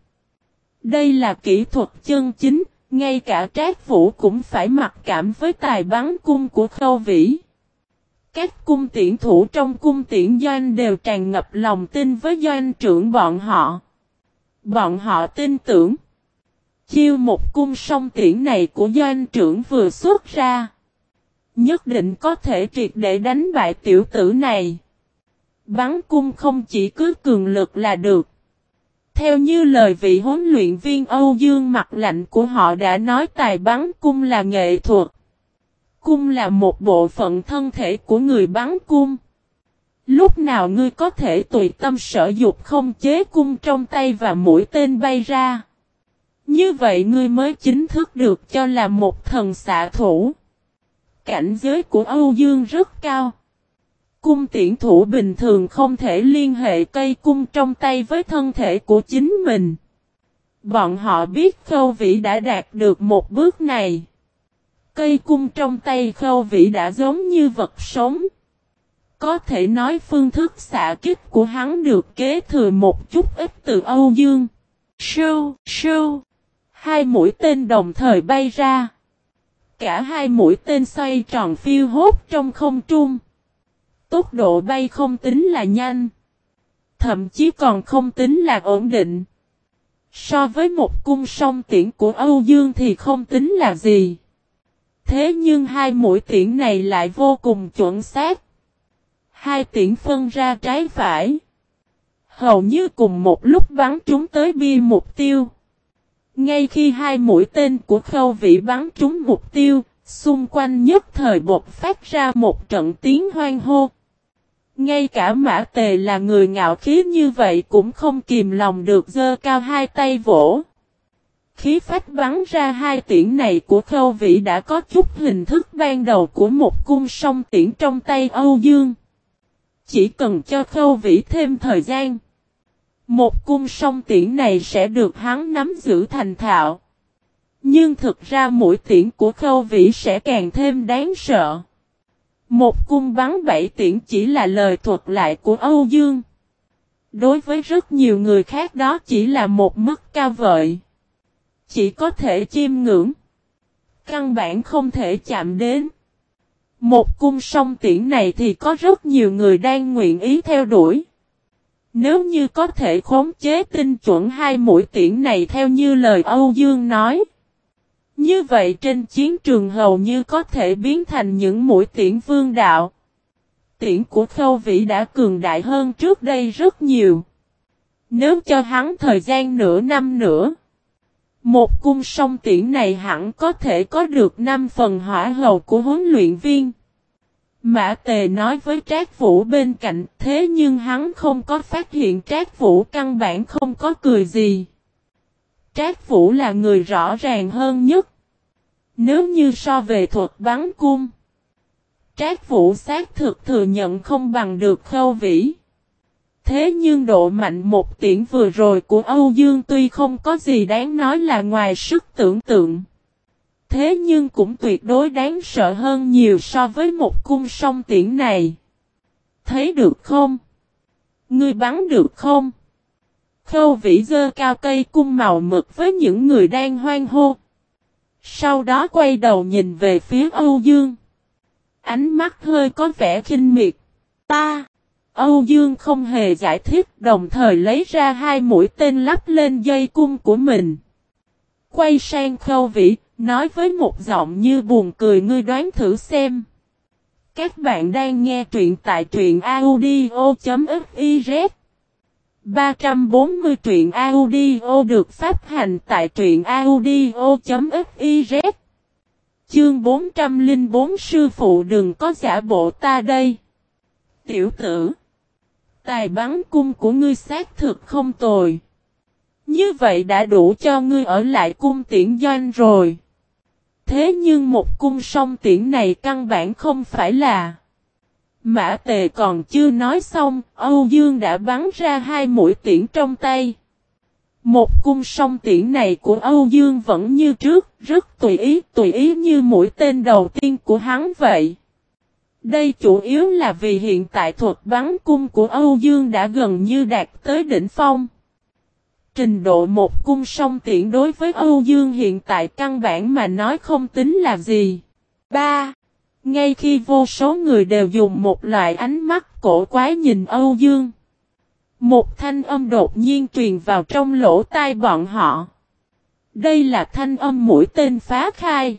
Đây là kỹ thuật chân chính, ngay cả trác vũ cũng phải mặc cảm với tài bắn cung của khâu vĩ. Các cung tiễn thủ trong cung tiễn doanh đều tràn ngập lòng tin với doanh trưởng bọn họ. Bọn họ tin tưởng. Chiêu một cung song tiễn này của doanh trưởng vừa xuất ra. Nhất định có thể triệt để đánh bại tiểu tử này. Bắn cung không chỉ cứ cường lực là được. Theo như lời vị huấn luyện viên Âu Dương mặt lạnh của họ đã nói, tài bắn cung là nghệ thuật. Cung là một bộ phận thân thể của người bắn cung. Lúc nào ngươi có thể tùy tâm sở dục không chế cung trong tay và mũi tên bay ra. Như vậy ngươi mới chính thức được cho là một thần xạ thủ. Cảnh giới của Âu Dương rất cao. Cung tiễn thủ bình thường không thể liên hệ cây cung trong tay với thân thể của chính mình. Bọn họ biết khâu vĩ đã đạt được một bước này. Cây cung trong tay khâu vĩ đã giống như vật sống. Có thể nói phương thức xạ kích của hắn được kế thừa một chút ít từ Âu Dương. Sưu, sưu. Hai mũi tên đồng thời bay ra. Cả hai mũi tên xoay tròn phiêu hốt trong không trung. Tốc độ bay không tính là nhanh. Thậm chí còn không tính là ổn định. So với một cung song tiễn của Âu Dương thì không tính là gì. Thế nhưng hai mũi tiễn này lại vô cùng chuẩn xác. Hai tiễn phân ra trái phải. Hầu như cùng một lúc bắn trúng tới bia mục tiêu. Ngay khi hai mũi tên của khâu vị bắn trúng mục tiêu, xung quanh nhất thời bột phát ra một trận tiếng hoang hô. Ngay cả mã tề là người ngạo khí như vậy cũng không kìm lòng được dơ cao hai tay vỗ. Khí phách bắn ra hai tiễn này của khâu vị đã có chút hình thức ban đầu của một cung song tiễn trong tay Âu Dương. Chỉ cần cho khâu vĩ thêm thời gian. Một cung song tiễn này sẽ được hắn nắm giữ thành thạo. Nhưng thực ra mũi tiễn của khâu vĩ sẽ càng thêm đáng sợ. Một cung bắn bảy tiễn chỉ là lời thuật lại của Âu Dương. Đối với rất nhiều người khác đó chỉ là một mức cao vợi. Chỉ có thể chiêm ngưỡng. Căn bản không thể chạm đến. Một cung song tiễn này thì có rất nhiều người đang nguyện ý theo đuổi. Nếu như có thể khống chế tinh chuẩn hai mũi tiễn này theo như lời Âu Dương nói. Như vậy trên chiến trường hầu như có thể biến thành những mũi tiễn vương đạo. Tiễn của khâu vĩ đã cường đại hơn trước đây rất nhiều. Nếu cho hắn thời gian nửa năm nữa. Một cung song tiễn này hẳn có thể có được 5 phần hỏa hầu của huấn luyện viên. Mã Tề nói với Trác Vũ bên cạnh thế nhưng hắn không có phát hiện Trác Vũ căn bản không có cười gì. Trác Vũ là người rõ ràng hơn nhất. Nếu như so về thuật bắn cung, Trác Vũ xác thực thừa nhận không bằng được khâu vĩ. Thế nhưng độ mạnh một tiễn vừa rồi của Âu Dương tuy không có gì đáng nói là ngoài sức tưởng tượng. Thế nhưng cũng tuyệt đối đáng sợ hơn nhiều so với một cung song tiễn này. Thấy được không? Ngươi bắn được không? Khâu vĩ dơ cao cây cung màu mực với những người đang hoang hô. Sau đó quay đầu nhìn về phía Âu Dương. Ánh mắt hơi có vẻ khinh miệt. Ta! Âu Dương không hề giải thích đồng thời lấy ra hai mũi tên lắp lên dây cung của mình. Quay sang khâu vĩ, nói với một giọng như buồn cười ngươi đoán thử xem. Các bạn đang nghe truyện tại truyện audio.fiz 340 truyện audio được phát hành tại truyện audio.fiz Chương 404 Sư phụ đừng có giả bộ ta đây. Tiểu tử Tài bắn cung của ngươi xác thực không tồi. Như vậy đã đủ cho ngươi ở lại cung tiễn doanh rồi. Thế nhưng một cung song tiễn này căn bản không phải là. Mã tề còn chưa nói xong, Âu Dương đã bắn ra hai mũi tiễn trong tay. Một cung song tiễn này của Âu Dương vẫn như trước, rất tùy ý, tùy ý như mũi tên đầu tiên của hắn vậy. Đây chủ yếu là vì hiện tại thuật bắn cung của Âu Dương đã gần như đạt tới đỉnh phong. Trình độ một cung song tiện đối với Âu Dương hiện tại căn bản mà nói không tính là gì. 3. Ngay khi vô số người đều dùng một loại ánh mắt cổ quái nhìn Âu Dương. Một thanh âm đột nhiên truyền vào trong lỗ tai bọn họ. Đây là thanh âm mũi tên phá khai.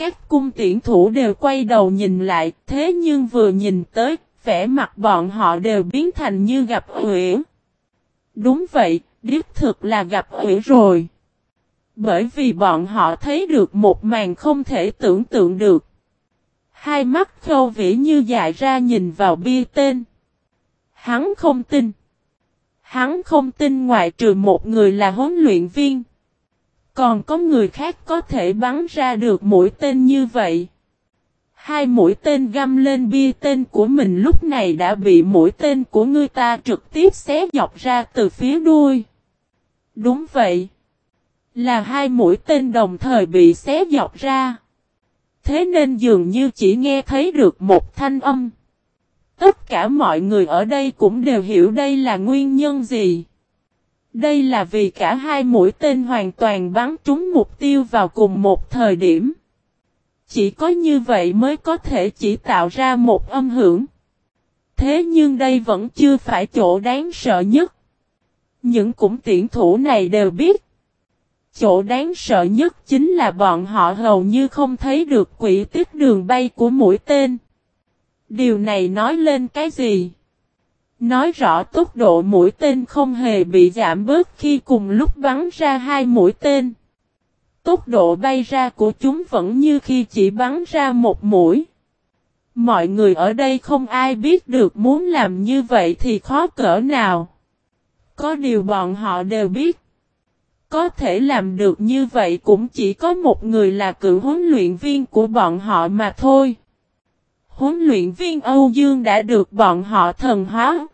Các cung tiễn thủ đều quay đầu nhìn lại, thế nhưng vừa nhìn tới, vẻ mặt bọn họ đều biến thành như gặp ủy. Đúng vậy, đích thực là gặp ủy rồi. Bởi vì bọn họ thấy được một màn không thể tưởng tượng được. Hai mắt khâu vĩ như dại ra nhìn vào bia tên. Hắn không tin. Hắn không tin ngoại trừ một người là huấn luyện viên. Còn có người khác có thể bắn ra được mũi tên như vậy. Hai mũi tên găm lên bia tên của mình lúc này đã bị mũi tên của người ta trực tiếp xé dọc ra từ phía đuôi. Đúng vậy. Là hai mũi tên đồng thời bị xé dọc ra. Thế nên dường như chỉ nghe thấy được một thanh âm. Tất cả mọi người ở đây cũng đều hiểu đây là nguyên nhân gì. Đây là vì cả hai mũi tên hoàn toàn bắn trúng mục tiêu vào cùng một thời điểm. Chỉ có như vậy mới có thể chỉ tạo ra một âm hưởng. Thế nhưng đây vẫn chưa phải chỗ đáng sợ nhất. Những cũng tiện thủ này đều biết. Chỗ đáng sợ nhất chính là bọn họ hầu như không thấy được quỹ tích đường bay của mũi tên. Điều này nói lên cái gì? Nói rõ tốc độ mũi tên không hề bị giảm bớt khi cùng lúc bắn ra hai mũi tên. Tốc độ bay ra của chúng vẫn như khi chỉ bắn ra một mũi. Mọi người ở đây không ai biết được muốn làm như vậy thì khó cỡ nào. Có điều bọn họ đều biết. Có thể làm được như vậy cũng chỉ có một người là cựu huấn luyện viên của bọn họ mà thôi. Huấn luyện viên Âu Dương đã được bọn họ thần hóa.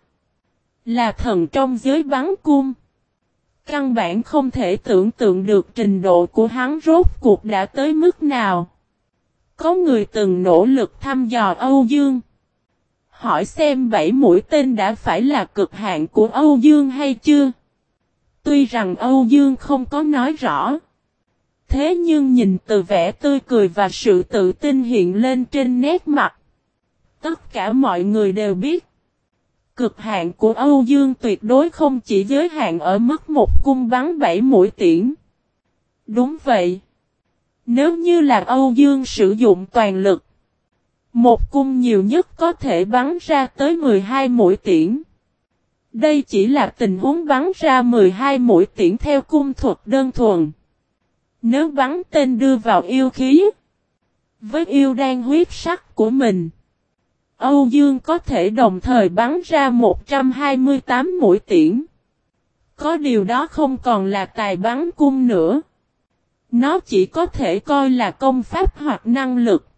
Là thần trong giới bắn cung. Căn bản không thể tưởng tượng được trình độ của hắn rốt cuộc đã tới mức nào. Có người từng nỗ lực thăm dò Âu Dương. Hỏi xem bảy mũi tên đã phải là cực hạn của Âu Dương hay chưa? Tuy rằng Âu Dương không có nói rõ. Thế nhưng nhìn từ vẻ tươi cười và sự tự tin hiện lên trên nét mặt. Tất cả mọi người đều biết. Cực hạn của Âu Dương tuyệt đối không chỉ giới hạn ở mức một cung bắn bảy mũi tiễn. Đúng vậy. Nếu như là Âu Dương sử dụng toàn lực. Một cung nhiều nhất có thể bắn ra tới 12 mũi tiễn. Đây chỉ là tình huống bắn ra 12 mũi tiễn theo cung thuật đơn thuần. Nếu bắn tên đưa vào yêu khí. Với yêu đan huyết sắc của mình. Âu Dương có thể đồng thời bắn ra 128 mũi tiễn. Có điều đó không còn là tài bắn cung nữa. Nó chỉ có thể coi là công pháp hoặc năng lực.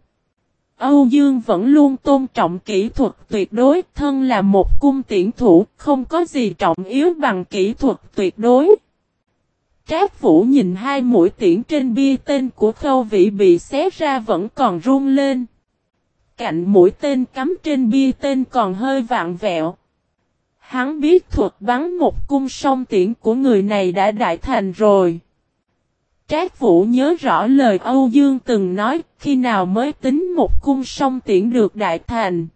Âu Dương vẫn luôn tôn trọng kỹ thuật tuyệt đối, thân là một cung tiễn thủ, không có gì trọng yếu bằng kỹ thuật tuyệt đối. Trác Vũ nhìn hai mũi tiễn trên bia tên của khâu vị bị xé ra vẫn còn run lên. Cạnh mũi tên cắm trên bia tên còn hơi vạn vẹo. Hắn biết thuật bắn một cung song tiễn của người này đã đại thành rồi. Trác Vũ nhớ rõ lời Âu Dương từng nói, khi nào mới tính một cung song tiễn được đại thành.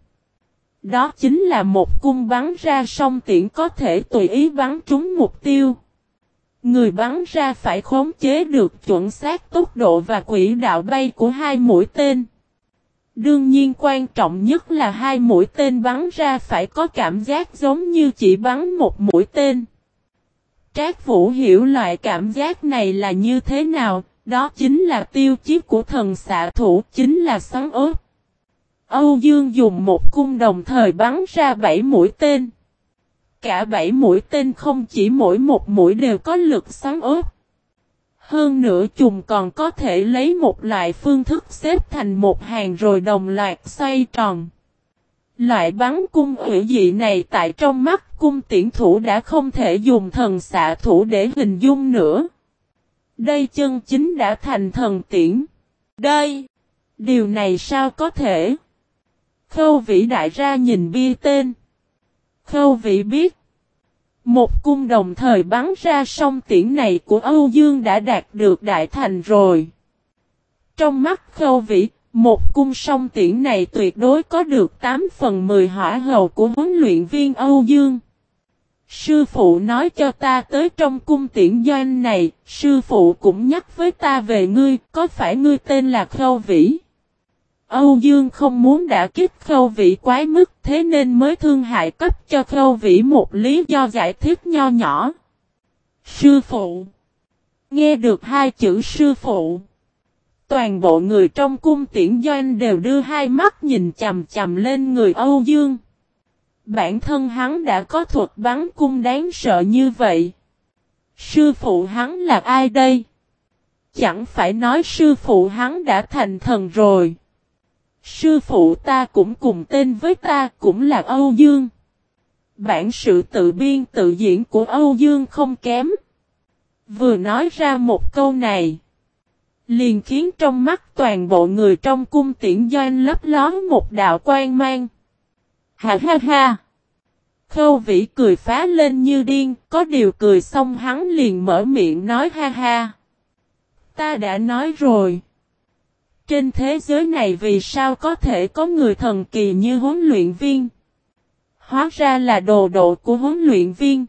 Đó chính là một cung bắn ra song tiễn có thể tùy ý bắn trúng mục tiêu. Người bắn ra phải khống chế được chuẩn xác tốc độ và quỹ đạo bay của hai mũi tên. Đương nhiên quan trọng nhất là hai mũi tên bắn ra phải có cảm giác giống như chỉ bắn một mũi tên. Trác Vũ hiểu loại cảm giác này là như thế nào, đó chính là tiêu chí của thần xạ thủ, chính là sóng ớt. Âu Dương dùng một cung đồng thời bắn ra bảy mũi tên. Cả bảy mũi tên không chỉ mỗi một mũi đều có lực sóng ớt. Hơn nữa chùm còn có thể lấy một loại phương thức xếp thành một hàng rồi đồng loạt xoay tròn. Loại bắn cung hữu dị này tại trong mắt cung tiễn thủ đã không thể dùng thần xạ thủ để hình dung nữa. Đây chân chính đã thành thần tiễn. Đây! Điều này sao có thể? Khâu vĩ đại ra nhìn bia tên. Khâu vĩ biết. Một cung đồng thời bắn ra song tiễn này của Âu Dương đã đạt được đại thành rồi. Trong mắt khâu vĩ, một cung song tiễn này tuyệt đối có được 8 phần 10 hỏa hầu của huấn luyện viên Âu Dương. Sư phụ nói cho ta tới trong cung tiễn doanh này, sư phụ cũng nhắc với ta về ngươi, có phải ngươi tên là Khâu Vĩ? Âu Dương không muốn đã kích Khâu Vĩ quái mức thế nên mới thương hại cấp cho Khâu Vĩ một lý do giải thích nho nhỏ. Sư phụ Nghe được hai chữ sư phụ, Toàn bộ người trong cung tiễn doanh đều đưa hai mắt nhìn chầm chầm lên người Âu Dương. Bản thân hắn đã có thuật bắn cung đáng sợ như vậy. Sư phụ hắn là ai đây? Chẳng phải nói sư phụ hắn đã thành thần rồi. Sư phụ ta cũng cùng tên với ta cũng là Âu Dương. Bản sự tự biên tự diễn của Âu Dương không kém. Vừa nói ra một câu này. Liền khiến trong mắt toàn bộ người trong cung tiễn doanh lấp lón một đạo quan mang. Ha ha ha! Khâu vĩ cười phá lên như điên, có điều cười xong hắn liền mở miệng nói ha ha. Ta đã nói rồi. Trên thế giới này vì sao có thể có người thần kỳ như huấn luyện viên? Hóa ra là đồ độ của huấn luyện viên.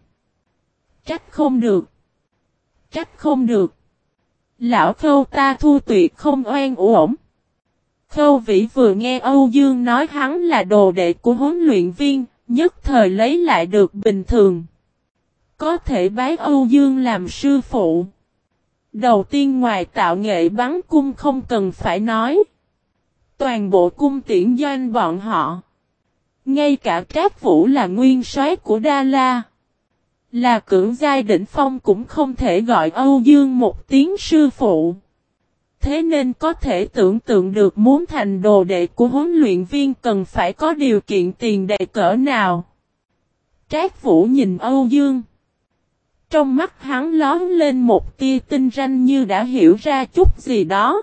Trách không được. Trách không được. Lão khâu ta thu tuyệt không oan uổng. Khâu vĩ vừa nghe Âu Dương nói hắn là đồ đệ của huấn luyện viên, nhất thời lấy lại được bình thường. Có thể bái Âu Dương làm sư phụ. Đầu tiên ngoài tạo nghệ bắn cung không cần phải nói. Toàn bộ cung tiễn doanh bọn họ. Ngay cả Trác Vũ là nguyên soái của Đa La. Là cưỡng giai đỉnh phong cũng không thể gọi Âu Dương một tiếng sư phụ. Thế nên có thể tưởng tượng được muốn thành đồ đệ của huấn luyện viên cần phải có điều kiện tiền đề cỡ nào. Trác Vũ nhìn Âu Dương. Trong mắt hắn lón lên một tia tinh ranh như đã hiểu ra chút gì đó.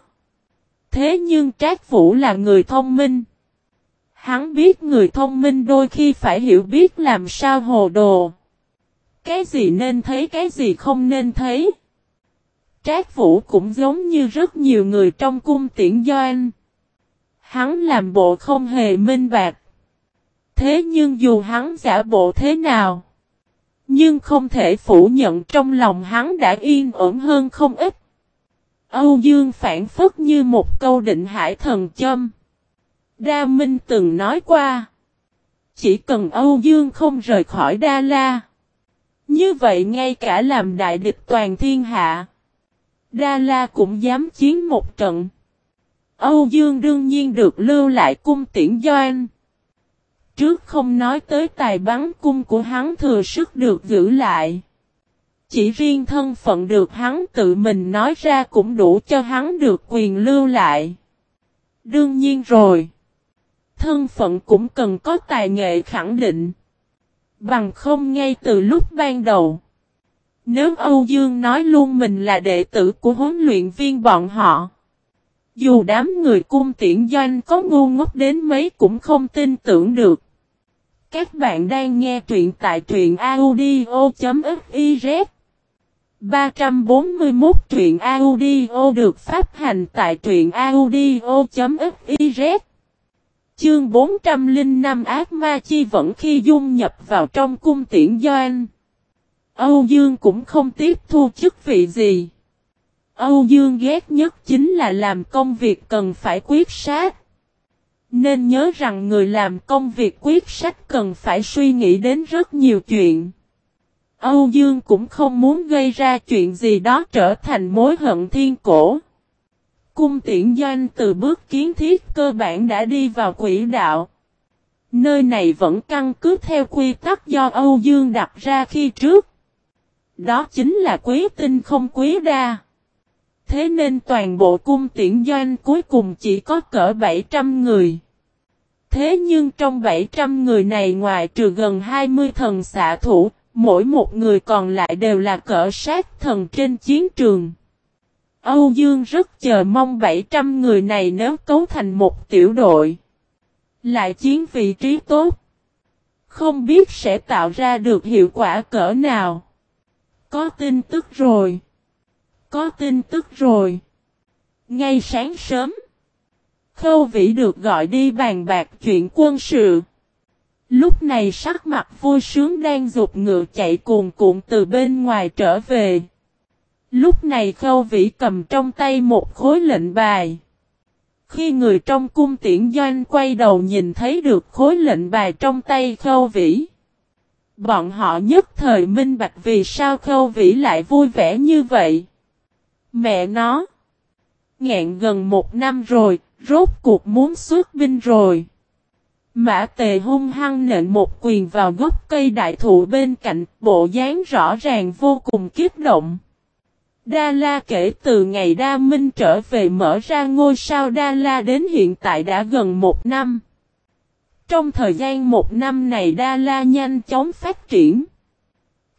Thế nhưng Trác Vũ là người thông minh. Hắn biết người thông minh đôi khi phải hiểu biết làm sao hồ đồ. Cái gì nên thấy, cái gì không nên thấy. Trác Vũ cũng giống như rất nhiều người trong cung tiễn doanh. Hắn làm bộ không hề minh bạc. Thế nhưng dù hắn giả bộ thế nào. Nhưng không thể phủ nhận trong lòng hắn đã yên ổn hơn không ít. Âu Dương phản phất như một câu định hải thần châm. Đa Minh từng nói qua. Chỉ cần Âu Dương không rời khỏi Đa La. Như vậy ngay cả làm đại địch toàn thiên hạ. Đa La cũng dám chiến một trận. Âu Dương đương nhiên được lưu lại cung tiễn doanh. Trước không nói tới tài bắn cung của hắn thừa sức được giữ lại. Chỉ riêng thân phận được hắn tự mình nói ra cũng đủ cho hắn được quyền lưu lại. Đương nhiên rồi. Thân phận cũng cần có tài nghệ khẳng định. Bằng không ngay từ lúc ban đầu. Nếu Âu Dương nói luôn mình là đệ tử của huấn luyện viên bọn họ. Dù đám người cung tiện doanh có ngu ngốc đến mấy cũng không tin tưởng được. Các bạn đang nghe truyện tại truyện audio.fiz 341 truyện audio được phát hành tại truyện audio.fiz Chương 405 ác ma chi vẫn khi dung nhập vào trong cung tiễn doanh. Âu Dương cũng không tiếp thu chức vị gì. Âu Dương ghét nhất chính là làm công việc cần phải quyết sát. Nên nhớ rằng người làm công việc quyết sách cần phải suy nghĩ đến rất nhiều chuyện. Âu Dương cũng không muốn gây ra chuyện gì đó trở thành mối hận thiên cổ. Cung tiễn doanh từ bước kiến thiết cơ bản đã đi vào quỹ đạo. Nơi này vẫn căn cứ theo quy tắc do Âu Dương đặt ra khi trước. Đó chính là quý tinh không quý đa. Thế nên toàn bộ cung tiễn doanh cuối cùng chỉ có cỡ 700 người. Thế nhưng trong 700 người này ngoài trừ gần 20 thần xạ thủ, mỗi một người còn lại đều là cỡ sát thần trên chiến trường. Âu Dương rất chờ mong 700 người này nếu cấu thành một tiểu đội. Lại chiến vị trí tốt. Không biết sẽ tạo ra được hiệu quả cỡ nào. Có tin tức rồi. Có tin tức rồi. Ngay sáng sớm. Khâu Vĩ được gọi đi bàn bạc chuyện quân sự. Lúc này sắc mặt vui sướng đang dục ngựa chạy cuồn cuộn từ bên ngoài trở về. Lúc này khâu vĩ cầm trong tay một khối lệnh bài. Khi người trong cung tiễn doanh quay đầu nhìn thấy được khối lệnh bài trong tay khâu vĩ. Bọn họ nhất thời minh bạch vì sao khâu vĩ lại vui vẻ như vậy. Mẹ nó. Ngẹn gần một năm rồi, rốt cuộc muốn xuất binh rồi. Mã tề hung hăng nện một quyền vào gốc cây đại thụ bên cạnh, bộ dáng rõ ràng vô cùng kiếp động. Đa La kể từ ngày Đa Minh trở về mở ra ngôi sao Đa La đến hiện tại đã gần một năm. Trong thời gian một năm này Đa La nhanh chóng phát triển.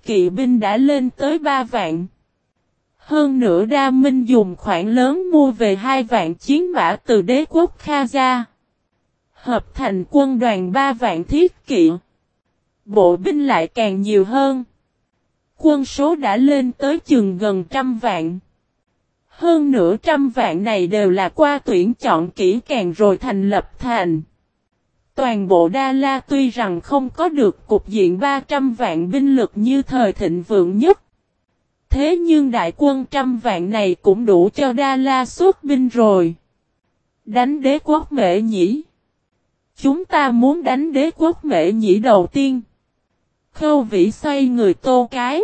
Kỵ binh đã lên tới ba vạn. Hơn nữa Đa Minh dùng khoản lớn mua về hai vạn chiến mã từ đế quốc Kha gia. Hợp thành quân đoàn ba vạn thiết kỵ. Bộ binh lại càng nhiều hơn. Quân số đã lên tới chừng gần trăm vạn. Hơn nửa trăm vạn này đều là qua tuyển chọn kỹ càng rồi thành lập thành. Toàn bộ Đa La tuy rằng không có được cục diện 300 vạn binh lực như thời thịnh vượng nhất. Thế nhưng đại quân trăm vạn này cũng đủ cho Đa La xuất binh rồi. Đánh đế quốc mệ nhĩ. Chúng ta muốn đánh đế quốc mệ nhĩ đầu tiên. Khâu vĩ xoay người tô cái.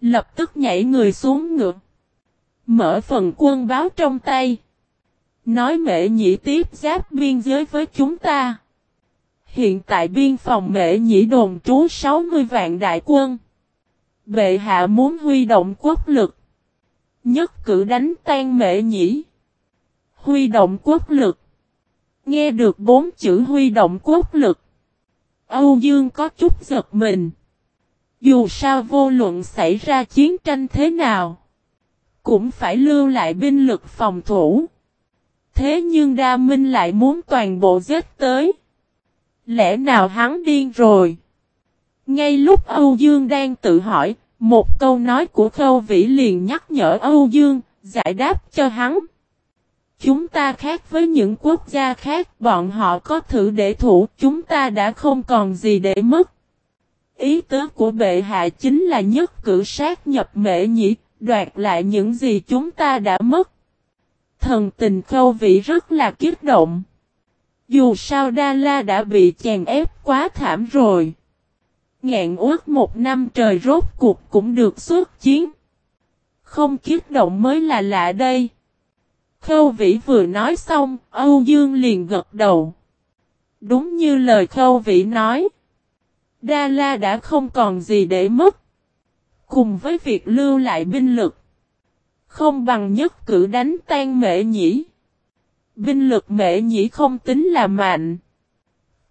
Lập tức nhảy người xuống ngựa. Mở phần quân báo trong tay. Nói mệ nhĩ tiếp giáp biên giới với chúng ta. Hiện tại biên phòng mệ nhĩ đồn trú 60 vạn đại quân. Bệ hạ muốn huy động quốc lực. Nhất cử đánh tan mệ nhĩ. Huy động quốc lực. Nghe được bốn chữ huy động quốc lực. Âu Dương có chút giật mình. Dù sao vô luận xảy ra chiến tranh thế nào. Cũng phải lưu lại binh lực phòng thủ. Thế nhưng Đa Minh lại muốn toàn bộ giết tới. Lẽ nào hắn điên rồi? Ngay lúc Âu Dương đang tự hỏi, một câu nói của Khâu Vĩ liền nhắc nhở Âu Dương, giải đáp cho hắn. Chúng ta khác với những quốc gia khác, bọn họ có thử để thủ, chúng ta đã không còn gì để mất. Ý tứ của bệ hạ chính là nhất cử sát nhập mệ nhĩ, đoạt lại những gì chúng ta đã mất. Thần tình khâu vị rất là kiếp động. Dù sao Đa La đã bị chèn ép quá thảm rồi. Ngạn ước một năm trời rốt cuộc cũng được xuất chiến. Không kiếp động mới là lạ đây. Khâu Vĩ vừa nói xong, Âu Dương liền gật đầu. Đúng như lời Khâu Vĩ nói. Đa La đã không còn gì để mất. Cùng với việc lưu lại binh lực. Không bằng nhất cử đánh tan mệ nhĩ. Binh lực mệ nhĩ không tính là mạnh.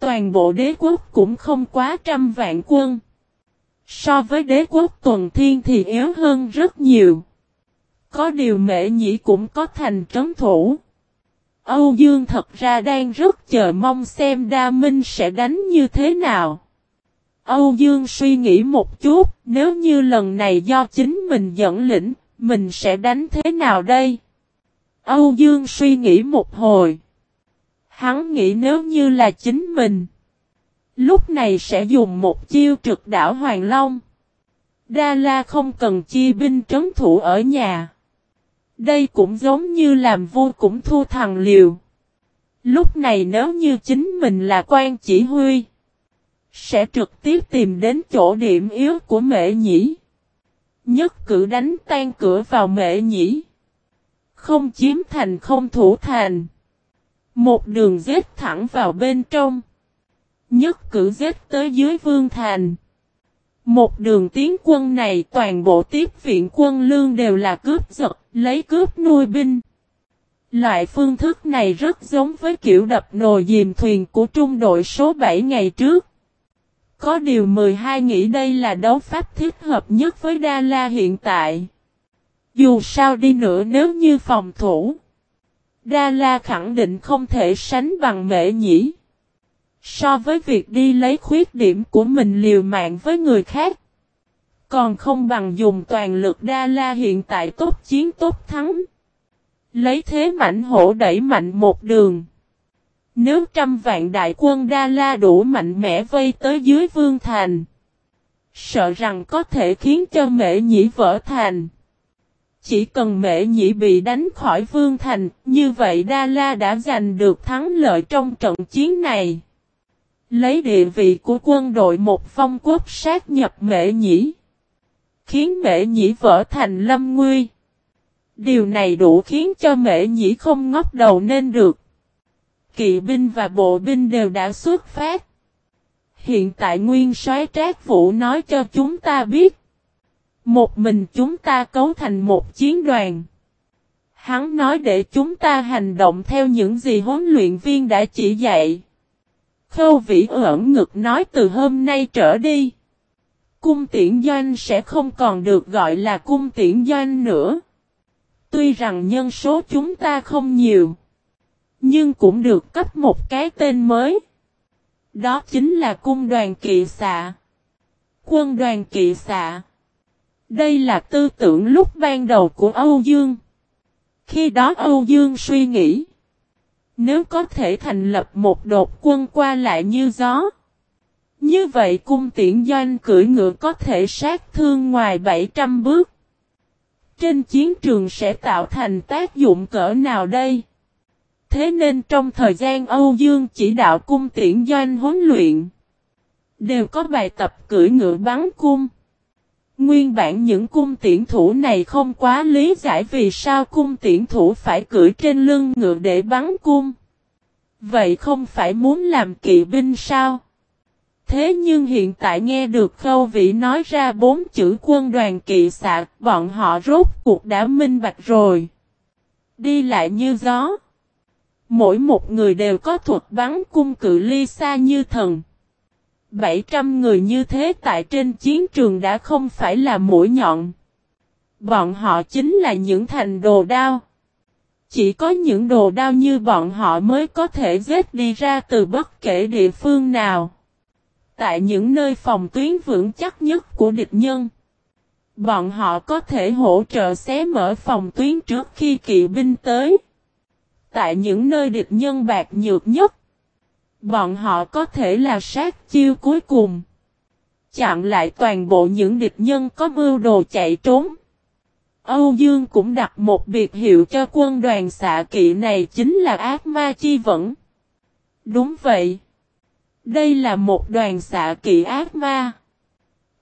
Toàn bộ đế quốc cũng không quá trăm vạn quân. So với đế quốc tuần thiên thì yếu hơn rất nhiều. Có điều mệ nhĩ cũng có thành trấn thủ. Âu Dương thật ra đang rất chờ mong xem Đa Minh sẽ đánh như thế nào. Âu Dương suy nghĩ một chút, nếu như lần này do chính mình dẫn lĩnh, mình sẽ đánh thế nào đây? Âu Dương suy nghĩ một hồi. Hắn nghĩ nếu như là chính mình, lúc này sẽ dùng một chiêu trực đảo Hoàng Long. Đa La không cần chi binh trấn thủ ở nhà. Đây cũng giống như làm vua cũng thu thằng liều. Lúc này nếu như chính mình là quan chỉ huy, sẽ trực tiếp tìm đến chỗ điểm yếu của mệ nhĩ. Nhất cử đánh tan cửa vào mệ nhĩ. Không chiếm thành không thủ thành. Một đường giết thẳng vào bên trong. Nhất cử giết tới dưới vương thành. Một đường tiến quân này toàn bộ tiếp viện quân lương đều là cướp giật, lấy cướp nuôi binh. Loại phương thức này rất giống với kiểu đập nồi dìm thuyền của trung đội số 7 ngày trước. Có điều 12 nghĩ đây là đấu pháp thích hợp nhất với Đa La hiện tại. Dù sao đi nữa nếu như phòng thủ. Đa La khẳng định không thể sánh bằng mệ nhĩ. So với việc đi lấy khuyết điểm của mình liều mạng với người khác. Còn không bằng dùng toàn lực Đa La hiện tại tốt chiến tốt thắng. Lấy thế mạnh hổ đẩy mạnh một đường. Nếu trăm vạn đại quân Đa La đủ mạnh mẽ vây tới dưới vương thành. Sợ rằng có thể khiến cho Mễ nhĩ vỡ thành. Chỉ cần mẹ nhĩ bị đánh khỏi vương thành, như vậy Đa La đã giành được thắng lợi trong trận chiến này. Lấy địa vị của quân đội một phong quốc sát nhập mẹ nhĩ. Khiến mẹ nhĩ vỡ thành lâm nguy. Điều này đủ khiến cho mẹ nhĩ không ngóc đầu nên được. Kỵ binh và bộ binh đều đã xuất phát. Hiện tại nguyên soái trác vũ nói cho chúng ta biết. Một mình chúng ta cấu thành một chiến đoàn. Hắn nói để chúng ta hành động theo những gì huấn luyện viên đã chỉ dạy. Khâu vĩ ẩn ngực nói từ hôm nay trở đi. Cung tiễn doanh sẽ không còn được gọi là cung tiễn doanh nữa. Tuy rằng nhân số chúng ta không nhiều. Nhưng cũng được cấp một cái tên mới. Đó chính là cung đoàn kỵ xạ. Quân đoàn kỵ xạ. Đây là tư tưởng lúc ban đầu của Âu Dương. Khi đó Âu Dương suy nghĩ. Nếu có thể thành lập một đột quân qua lại như gió. Như vậy cung tiễn doanh cưỡi ngựa có thể sát thương ngoài 700 bước. Trên chiến trường sẽ tạo thành tác dụng cỡ nào đây? Thế nên trong thời gian Âu Dương chỉ đạo cung tiễn doanh huấn luyện, đều có bài tập cưỡi ngựa bắn cung. Nguyên bản những cung tiễn thủ này không quá lý giải vì sao cung tiễn thủ phải cưỡi trên lưng ngựa để bắn cung. Vậy không phải muốn làm kỵ binh sao? Thế nhưng hiện tại nghe được khâu vị nói ra bốn chữ quân đoàn kỵ xạ, bọn họ rốt cuộc đã minh bạch rồi. Đi lại như gió. Mỗi một người đều có thuật bắn cung cự ly xa như thần. 700 người như thế tại trên chiến trường đã không phải là mũi nhọn. Bọn họ chính là những thành đồ đao. Chỉ có những đồ đao như bọn họ mới có thể giết đi ra từ bất kể địa phương nào. Tại những nơi phòng tuyến vững chắc nhất của địch nhân. Bọn họ có thể hỗ trợ xé mở phòng tuyến trước khi kỵ binh tới. Tại những nơi địch nhân bạc nhược nhất. Bọn họ có thể là sát chiêu cuối cùng. Chặn lại toàn bộ những địch nhân có mưu đồ chạy trốn. Âu Dương cũng đặt một biệt hiệu cho quân đoàn xạ kỵ này chính là ác ma chi vẫn. Đúng vậy. Đây là một đoàn xạ kỵ ác ma.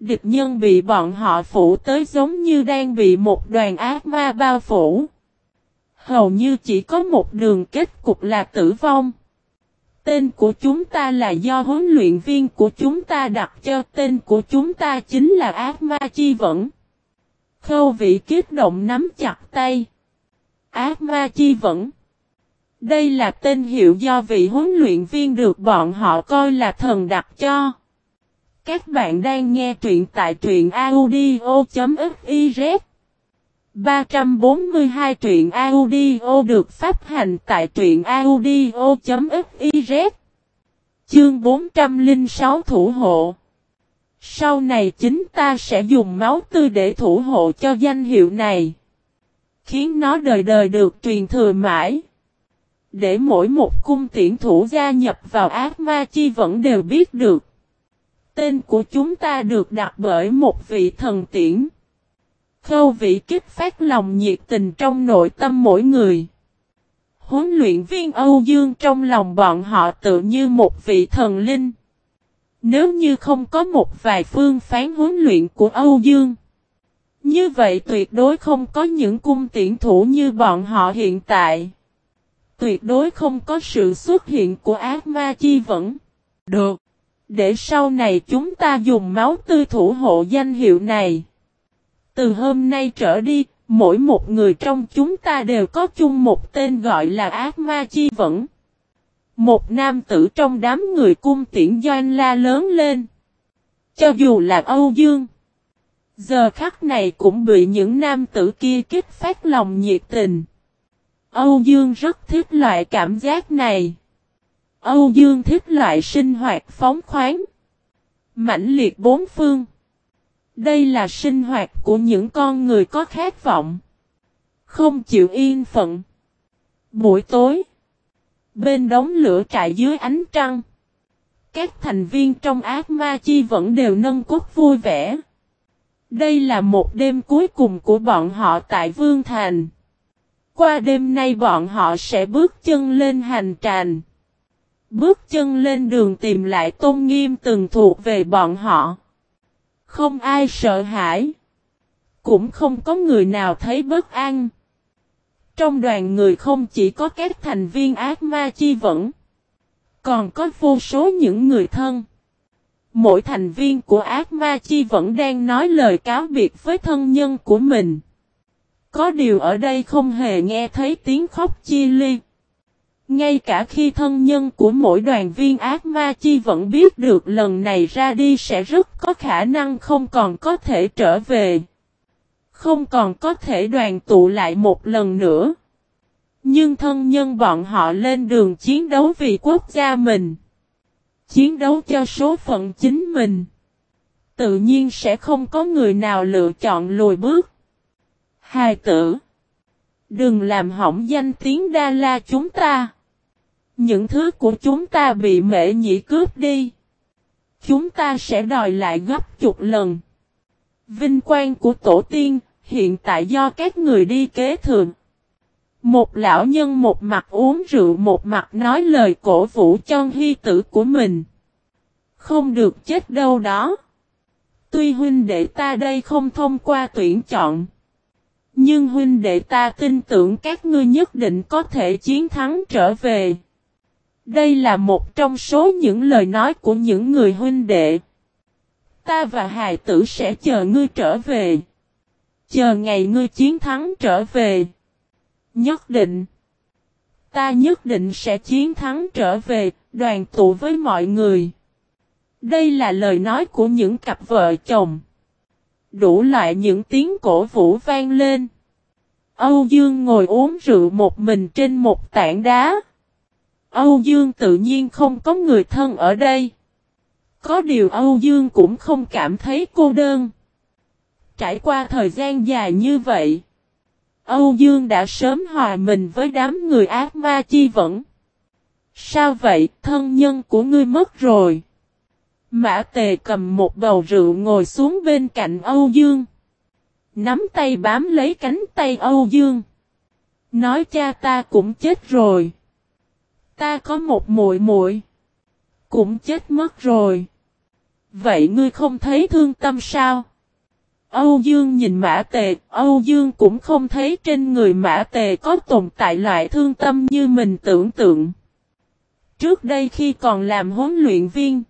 Địch nhân bị bọn họ phủ tới giống như đang bị một đoàn ác ma bao phủ. Hầu như chỉ có một đường kết cục là tử vong. Tên của chúng ta là do huấn luyện viên của chúng ta đặt cho, tên của chúng ta chính là ác ma chi vẫn. Khâu vị kiếp động nắm chặt tay. Ác ma chi vẫn. Đây là tên hiệu do vị huấn luyện viên được bọn họ coi là thần đặt cho. Các bạn đang nghe truyện tại truyện audio.fif 342 truyện audio được phát hành tại truyện audio.fiz Chương 406 Thủ hộ Sau này chính ta sẽ dùng máu tươi để thủ hộ cho danh hiệu này. Khiến nó đời đời được truyền thừa mãi. Để mỗi một cung tiễn thủ gia nhập vào ác ma chi vẫn đều biết được. Tên của chúng ta được đặt bởi một vị thần tiễn. Khâu vị kích phát lòng nhiệt tình trong nội tâm mỗi người. Huấn luyện viên Âu Dương trong lòng bọn họ tự như một vị thần linh. Nếu như không có một vài phương phán huấn luyện của Âu Dương. Như vậy tuyệt đối không có những cung tiễn thủ như bọn họ hiện tại. Tuyệt đối không có sự xuất hiện của ác ma chi vẫn. Được. Để sau này chúng ta dùng máu tươi thủ hộ danh hiệu này. Từ hôm nay trở đi, mỗi một người trong chúng ta đều có chung một tên gọi là ác ma chi vẫn. Một nam tử trong đám người cung tiễn doanh la lớn lên. Cho dù là Âu Dương. Giờ khắc này cũng bị những nam tử kia kích phát lòng nhiệt tình. Âu Dương rất thích loại cảm giác này. Âu Dương thích loại sinh hoạt phóng khoáng. mãnh liệt bốn phương. Đây là sinh hoạt của những con người có khát vọng. Không chịu yên phận. Buổi tối. Bên đống lửa trại dưới ánh trăng. Các thành viên trong ác ma chi vẫn đều nâng cốt vui vẻ. Đây là một đêm cuối cùng của bọn họ tại Vương Thành. Qua đêm nay bọn họ sẽ bước chân lên hành tràn. Bước chân lên đường tìm lại tôn nghiêm từng thuộc về bọn họ. Không ai sợ hãi. Cũng không có người nào thấy bất an. Trong đoàn người không chỉ có các thành viên ác ma chi vẫn. Còn có vô số những người thân. Mỗi thành viên của ác ma chi vẫn đang nói lời cáo biệt với thân nhân của mình. Có điều ở đây không hề nghe thấy tiếng khóc chi ly. Ngay cả khi thân nhân của mỗi đoàn viên ác ma chi vẫn biết được lần này ra đi sẽ rất có khả năng không còn có thể trở về. Không còn có thể đoàn tụ lại một lần nữa. Nhưng thân nhân bọn họ lên đường chiến đấu vì quốc gia mình. Chiến đấu cho số phận chính mình. Tự nhiên sẽ không có người nào lựa chọn lùi bước. Hài tử. Đừng làm hỏng danh tiếng Đa La chúng ta. Những thứ của chúng ta bị mẹ nhị cướp đi. Chúng ta sẽ đòi lại gấp chục lần. Vinh quang của tổ tiên, hiện tại do các người đi kế thừa. Một lão nhân một mặt uống rượu một mặt nói lời cổ vũ cho hy tử của mình. Không được chết đâu đó. Tuy huynh đệ ta đây không thông qua tuyển chọn. Nhưng huynh đệ ta tin tưởng các ngươi nhất định có thể chiến thắng trở về. Đây là một trong số những lời nói của những người huynh đệ. Ta và hài tử sẽ chờ ngươi trở về. Chờ ngày ngươi chiến thắng trở về. Nhất định. Ta nhất định sẽ chiến thắng trở về, đoàn tụ với mọi người. Đây là lời nói của những cặp vợ chồng. Đủ loại những tiếng cổ vũ vang lên. Âu Dương ngồi uống rượu một mình trên một tảng đá. Âu Dương tự nhiên không có người thân ở đây. Có điều Âu Dương cũng không cảm thấy cô đơn. Trải qua thời gian dài như vậy. Âu Dương đã sớm hòa mình với đám người ác ma chi vẫn. Sao vậy, thân nhân của ngươi mất rồi. Mã tề cầm một bầu rượu ngồi xuống bên cạnh Âu Dương. Nắm tay bám lấy cánh tay Âu Dương. Nói cha ta cũng chết rồi. Ta có một muội muội Cũng chết mất rồi. Vậy ngươi không thấy thương tâm sao? Âu Dương nhìn mã tề, Âu Dương cũng không thấy trên người mã tề có tồn tại loại thương tâm như mình tưởng tượng. Trước đây khi còn làm huấn luyện viên,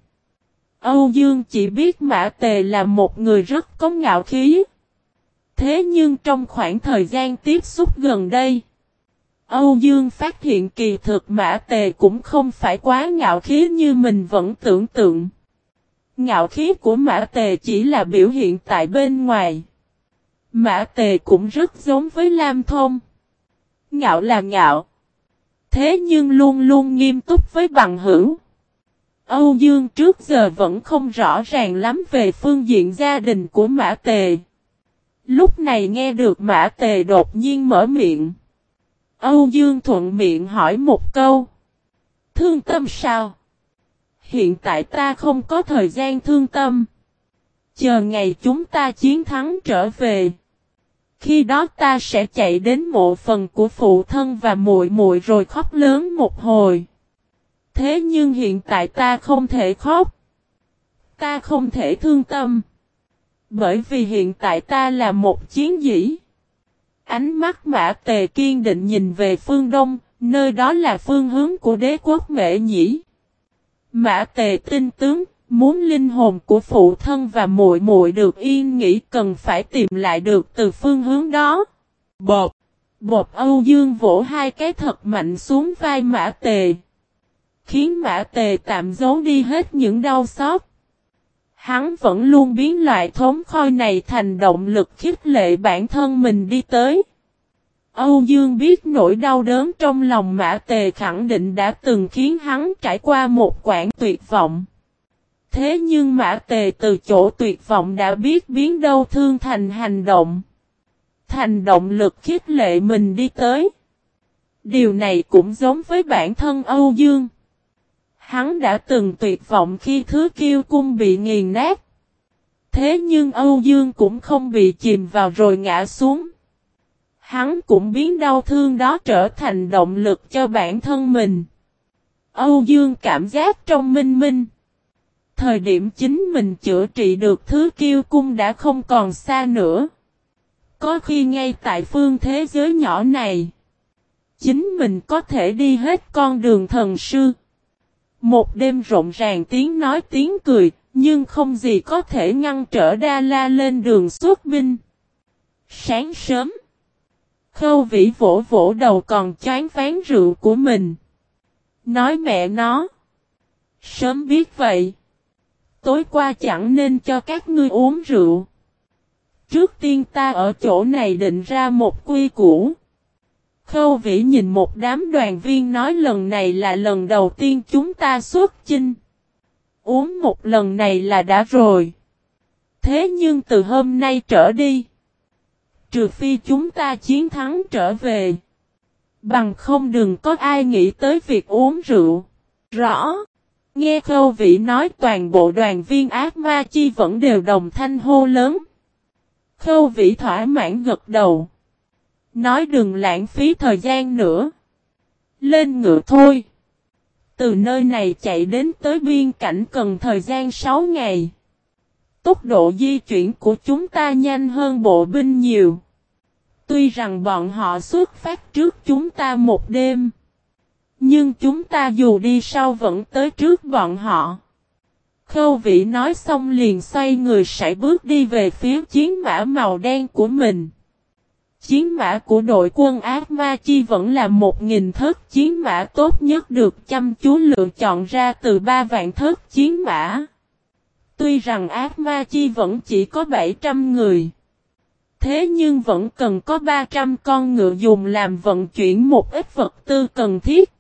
Âu Dương chỉ biết mã tề là một người rất có ngạo khí. Thế nhưng trong khoảng thời gian tiếp xúc gần đây, Âu Dương phát hiện kỳ thực mã tề cũng không phải quá ngạo khí như mình vẫn tưởng tượng. Ngạo khí của mã tề chỉ là biểu hiện tại bên ngoài. Mã tề cũng rất giống với Lam Thông. Ngạo là ngạo. Thế nhưng luôn luôn nghiêm túc với bằng hữu. Âu Dương trước giờ vẫn không rõ ràng lắm về phương diện gia đình của Mã Tề. Lúc này nghe được Mã Tề đột nhiên mở miệng. Âu Dương thuận miệng hỏi một câu. Thương tâm sao? Hiện tại ta không có thời gian thương tâm. Chờ ngày chúng ta chiến thắng trở về. Khi đó ta sẽ chạy đến mộ phần của phụ thân và muội muội rồi khóc lớn một hồi. Thế nhưng hiện tại ta không thể khóc. Ta không thể thương tâm. Bởi vì hiện tại ta là một chiến dĩ. Ánh mắt mã tề kiên định nhìn về phương đông, nơi đó là phương hướng của đế quốc mệ nhĩ. Mã tề tin tướng, muốn linh hồn của phụ thân và muội muội được yên nghỉ cần phải tìm lại được từ phương hướng đó. Bột! Bột Âu Dương vỗ hai cái thật mạnh xuống vai mã tề. Khiến mã tề tạm giấu đi hết những đau xót. Hắn vẫn luôn biến loại thống khoi này thành động lực khích lệ bản thân mình đi tới. Âu Dương biết nỗi đau đớn trong lòng mã tề khẳng định đã từng khiến hắn trải qua một quãng tuyệt vọng. Thế nhưng mã tề từ chỗ tuyệt vọng đã biết biến đau thương thành hành động. Thành động lực khích lệ mình đi tới. Điều này cũng giống với bản thân Âu Dương. Hắn đã từng tuyệt vọng khi thứ kiêu cung bị nghiền nát. Thế nhưng Âu Dương cũng không bị chìm vào rồi ngã xuống. Hắn cũng biến đau thương đó trở thành động lực cho bản thân mình. Âu Dương cảm giác trong minh minh. Thời điểm chính mình chữa trị được thứ kiêu cung đã không còn xa nữa. Có khi ngay tại phương thế giới nhỏ này, chính mình có thể đi hết con đường thần sư. Một đêm rộn ràng tiếng nói tiếng cười, nhưng không gì có thể ngăn trở Đa La lên đường xuất binh. Sáng sớm, Khâu vĩ vỗ vỗ đầu còn chán phán rượu của mình. Nói mẹ nó. Sớm biết vậy. Tối qua chẳng nên cho các ngươi uống rượu. Trước tiên ta ở chỗ này định ra một quy củ. Khâu vĩ nhìn một đám đoàn viên nói lần này là lần đầu tiên chúng ta xuất chinh. Uống một lần này là đã rồi. Thế nhưng từ hôm nay trở đi. Trừ phi chúng ta chiến thắng trở về. Bằng không đừng có ai nghĩ tới việc uống rượu. Rõ. Nghe khâu vị nói toàn bộ đoàn viên ác ma chi vẫn đều đồng thanh hô lớn. Khâu vị thỏa mãn gật đầu. Nói đừng lãng phí thời gian nữa. Lên ngựa thôi. Từ nơi này chạy đến tới biên cảnh cần thời gian 6 ngày. Tốc độ di chuyển của chúng ta nhanh hơn bộ binh nhiều. Tuy rằng bọn họ xuất phát trước chúng ta một đêm. Nhưng chúng ta dù đi sau vẫn tới trước bọn họ. Khâu vị nói xong liền xoay người sải bước đi về phía chiến mã màu đen của mình. Chiến mã của đội quân ác ma chi vẫn là một nghìn thớt chiến mã tốt nhất được chăm chú lựa chọn ra từ ba vạn thớt chiến mã. Tuy rằng ác ma chi vẫn chỉ có 700 người. Thế nhưng vẫn cần có 300 con ngựa dùng làm vận chuyển một ít vật tư cần thiết.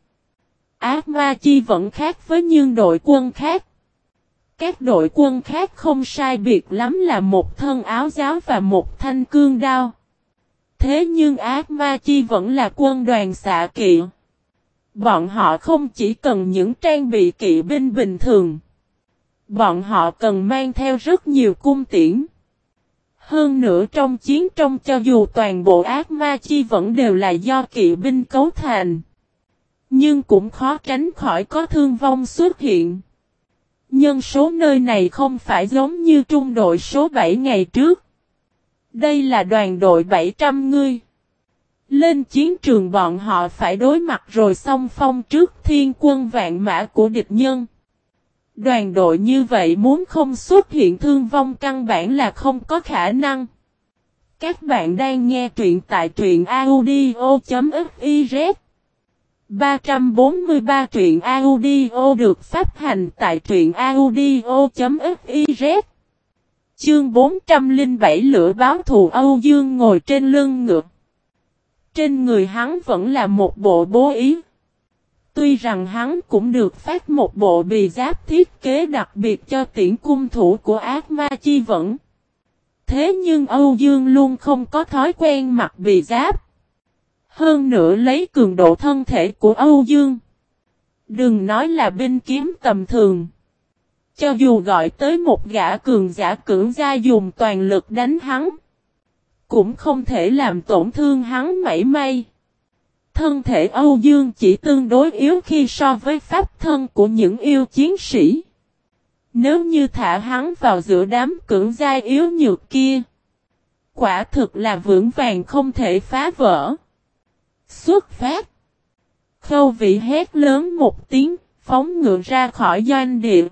Ác ma chi vẫn khác với những đội quân khác. Các đội quân khác không sai biệt lắm là một thân áo giáo và một thanh cương đao. Thế nhưng ác ma chi vẫn là quân đoàn xạ kỵ. Bọn họ không chỉ cần những trang bị kỵ binh bình thường. Bọn họ cần mang theo rất nhiều cung tiễn. Hơn nữa trong chiến trong cho dù toàn bộ ác ma chi vẫn đều là do kỵ binh cấu thành. Nhưng cũng khó tránh khỏi có thương vong xuất hiện. Nhân số nơi này không phải giống như trung đội số 7 ngày trước. Đây là đoàn đội 700 người. Lên chiến trường bọn họ phải đối mặt rồi song phong trước thiên quân vạn mã của địch nhân. Đoàn đội như vậy muốn không xuất hiện thương vong căn bản là không có khả năng. Các bạn đang nghe truyện tại truyện audio.fiz 343 truyện audio được phát hành tại truyện audio.fiz Chương 407 lửa báo thù Âu Dương ngồi trên lưng ngựa. Trên người hắn vẫn là một bộ bố ý. Tuy rằng hắn cũng được phát một bộ bì giáp thiết kế đặc biệt cho tiễn cung thủ của ác ma chi vẫn. Thế nhưng Âu Dương luôn không có thói quen mặc bì giáp. Hơn nữa lấy cường độ thân thể của Âu Dương. Đừng nói là binh kiếm tầm thường. Cho dù gọi tới một gã cường giả cưỡng gia dùng toàn lực đánh hắn. Cũng không thể làm tổn thương hắn mảy may. Thân thể Âu Dương chỉ tương đối yếu khi so với pháp thân của những yêu chiến sĩ. Nếu như thả hắn vào giữa đám cưỡng gia yếu nhược kia. Quả thực là vững vàng không thể phá vỡ. Xuất phát. Khâu vị hét lớn một tiếng, phóng ngựa ra khỏi doanh địa.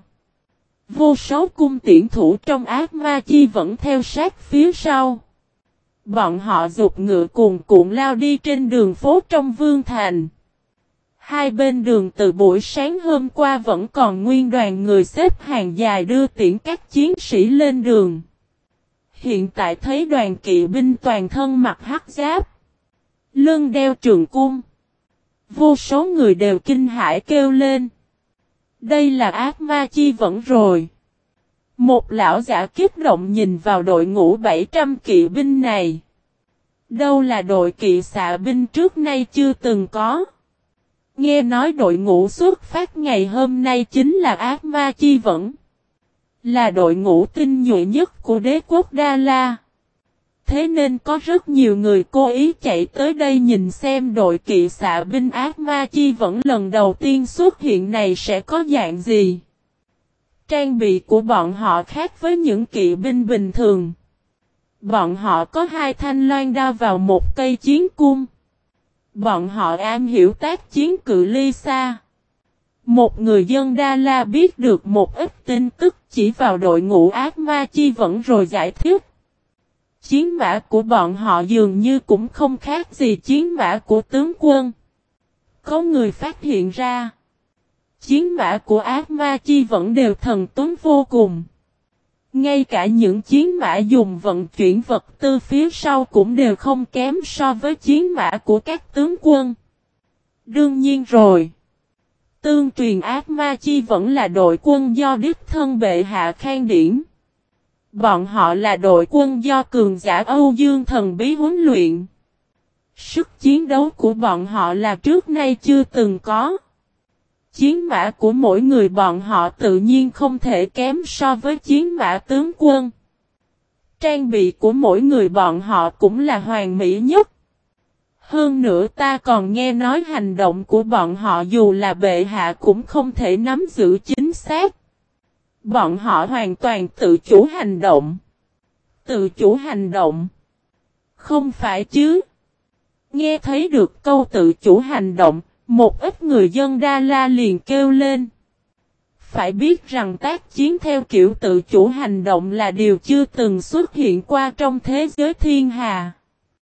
Vô số cung tiễn thủ trong ác ma chi vẫn theo sát phía sau. Bọn họ dục ngựa cuồn cuộn lao đi trên đường phố trong Vương Thành. Hai bên đường từ buổi sáng hôm qua vẫn còn nguyên đoàn người xếp hàng dài đưa tiễn các chiến sĩ lên đường. Hiện tại thấy đoàn kỵ binh toàn thân mặc hắc giáp. Lưng đeo trường cung. Vô số người đều kinh hãi kêu lên. Đây là ác ma chi vẫn rồi. Một lão giả kiếp động nhìn vào đội ngũ 700 kỵ binh này. Đâu là đội kỵ xạ binh trước nay chưa từng có. Nghe nói đội ngũ xuất phát ngày hôm nay chính là ác ma chi vẫn. Là đội ngũ tinh nhuệ nhất của đế quốc Đa La. Thế nên có rất nhiều người cố ý chạy tới đây nhìn xem đội kỵ xạ binh ác ma chi vẫn lần đầu tiên xuất hiện này sẽ có dạng gì. Trang bị của bọn họ khác với những kỵ binh bình thường. Bọn họ có hai thanh loan đao vào một cây chiến cung. Bọn họ am hiểu tác chiến cự ly xa. Một người dân Đa La biết được một ít tin tức chỉ vào đội ngũ ác ma chi vẫn rồi giải thích. Chiến mã của bọn họ dường như cũng không khác gì chiến mã của tướng quân. Có người phát hiện ra. Chiến mã của ác ma chi vẫn đều thần tuấn vô cùng. Ngay cả những chiến mã dùng vận chuyển vật tư phía sau cũng đều không kém so với chiến mã của các tướng quân. Đương nhiên rồi. Tương truyền ác ma chi vẫn là đội quân do đích thân bệ hạ khen điển. Bọn họ là đội quân do cường giả Âu Dương thần bí huấn luyện. Sức chiến đấu của bọn họ là trước nay chưa từng có. Chiến mã của mỗi người bọn họ tự nhiên không thể kém so với chiến mã tướng quân. Trang bị của mỗi người bọn họ cũng là hoàn mỹ nhất. Hơn nữa ta còn nghe nói hành động của bọn họ dù là bệ hạ cũng không thể nắm giữ chính xác. Bọn họ hoàn toàn tự chủ hành động. Tự chủ hành động. Không phải chứ. Nghe thấy được câu tự chủ hành động, một ít người dân Đa La liền kêu lên. Phải biết rằng tác chiến theo kiểu tự chủ hành động là điều chưa từng xuất hiện qua trong thế giới thiên hà.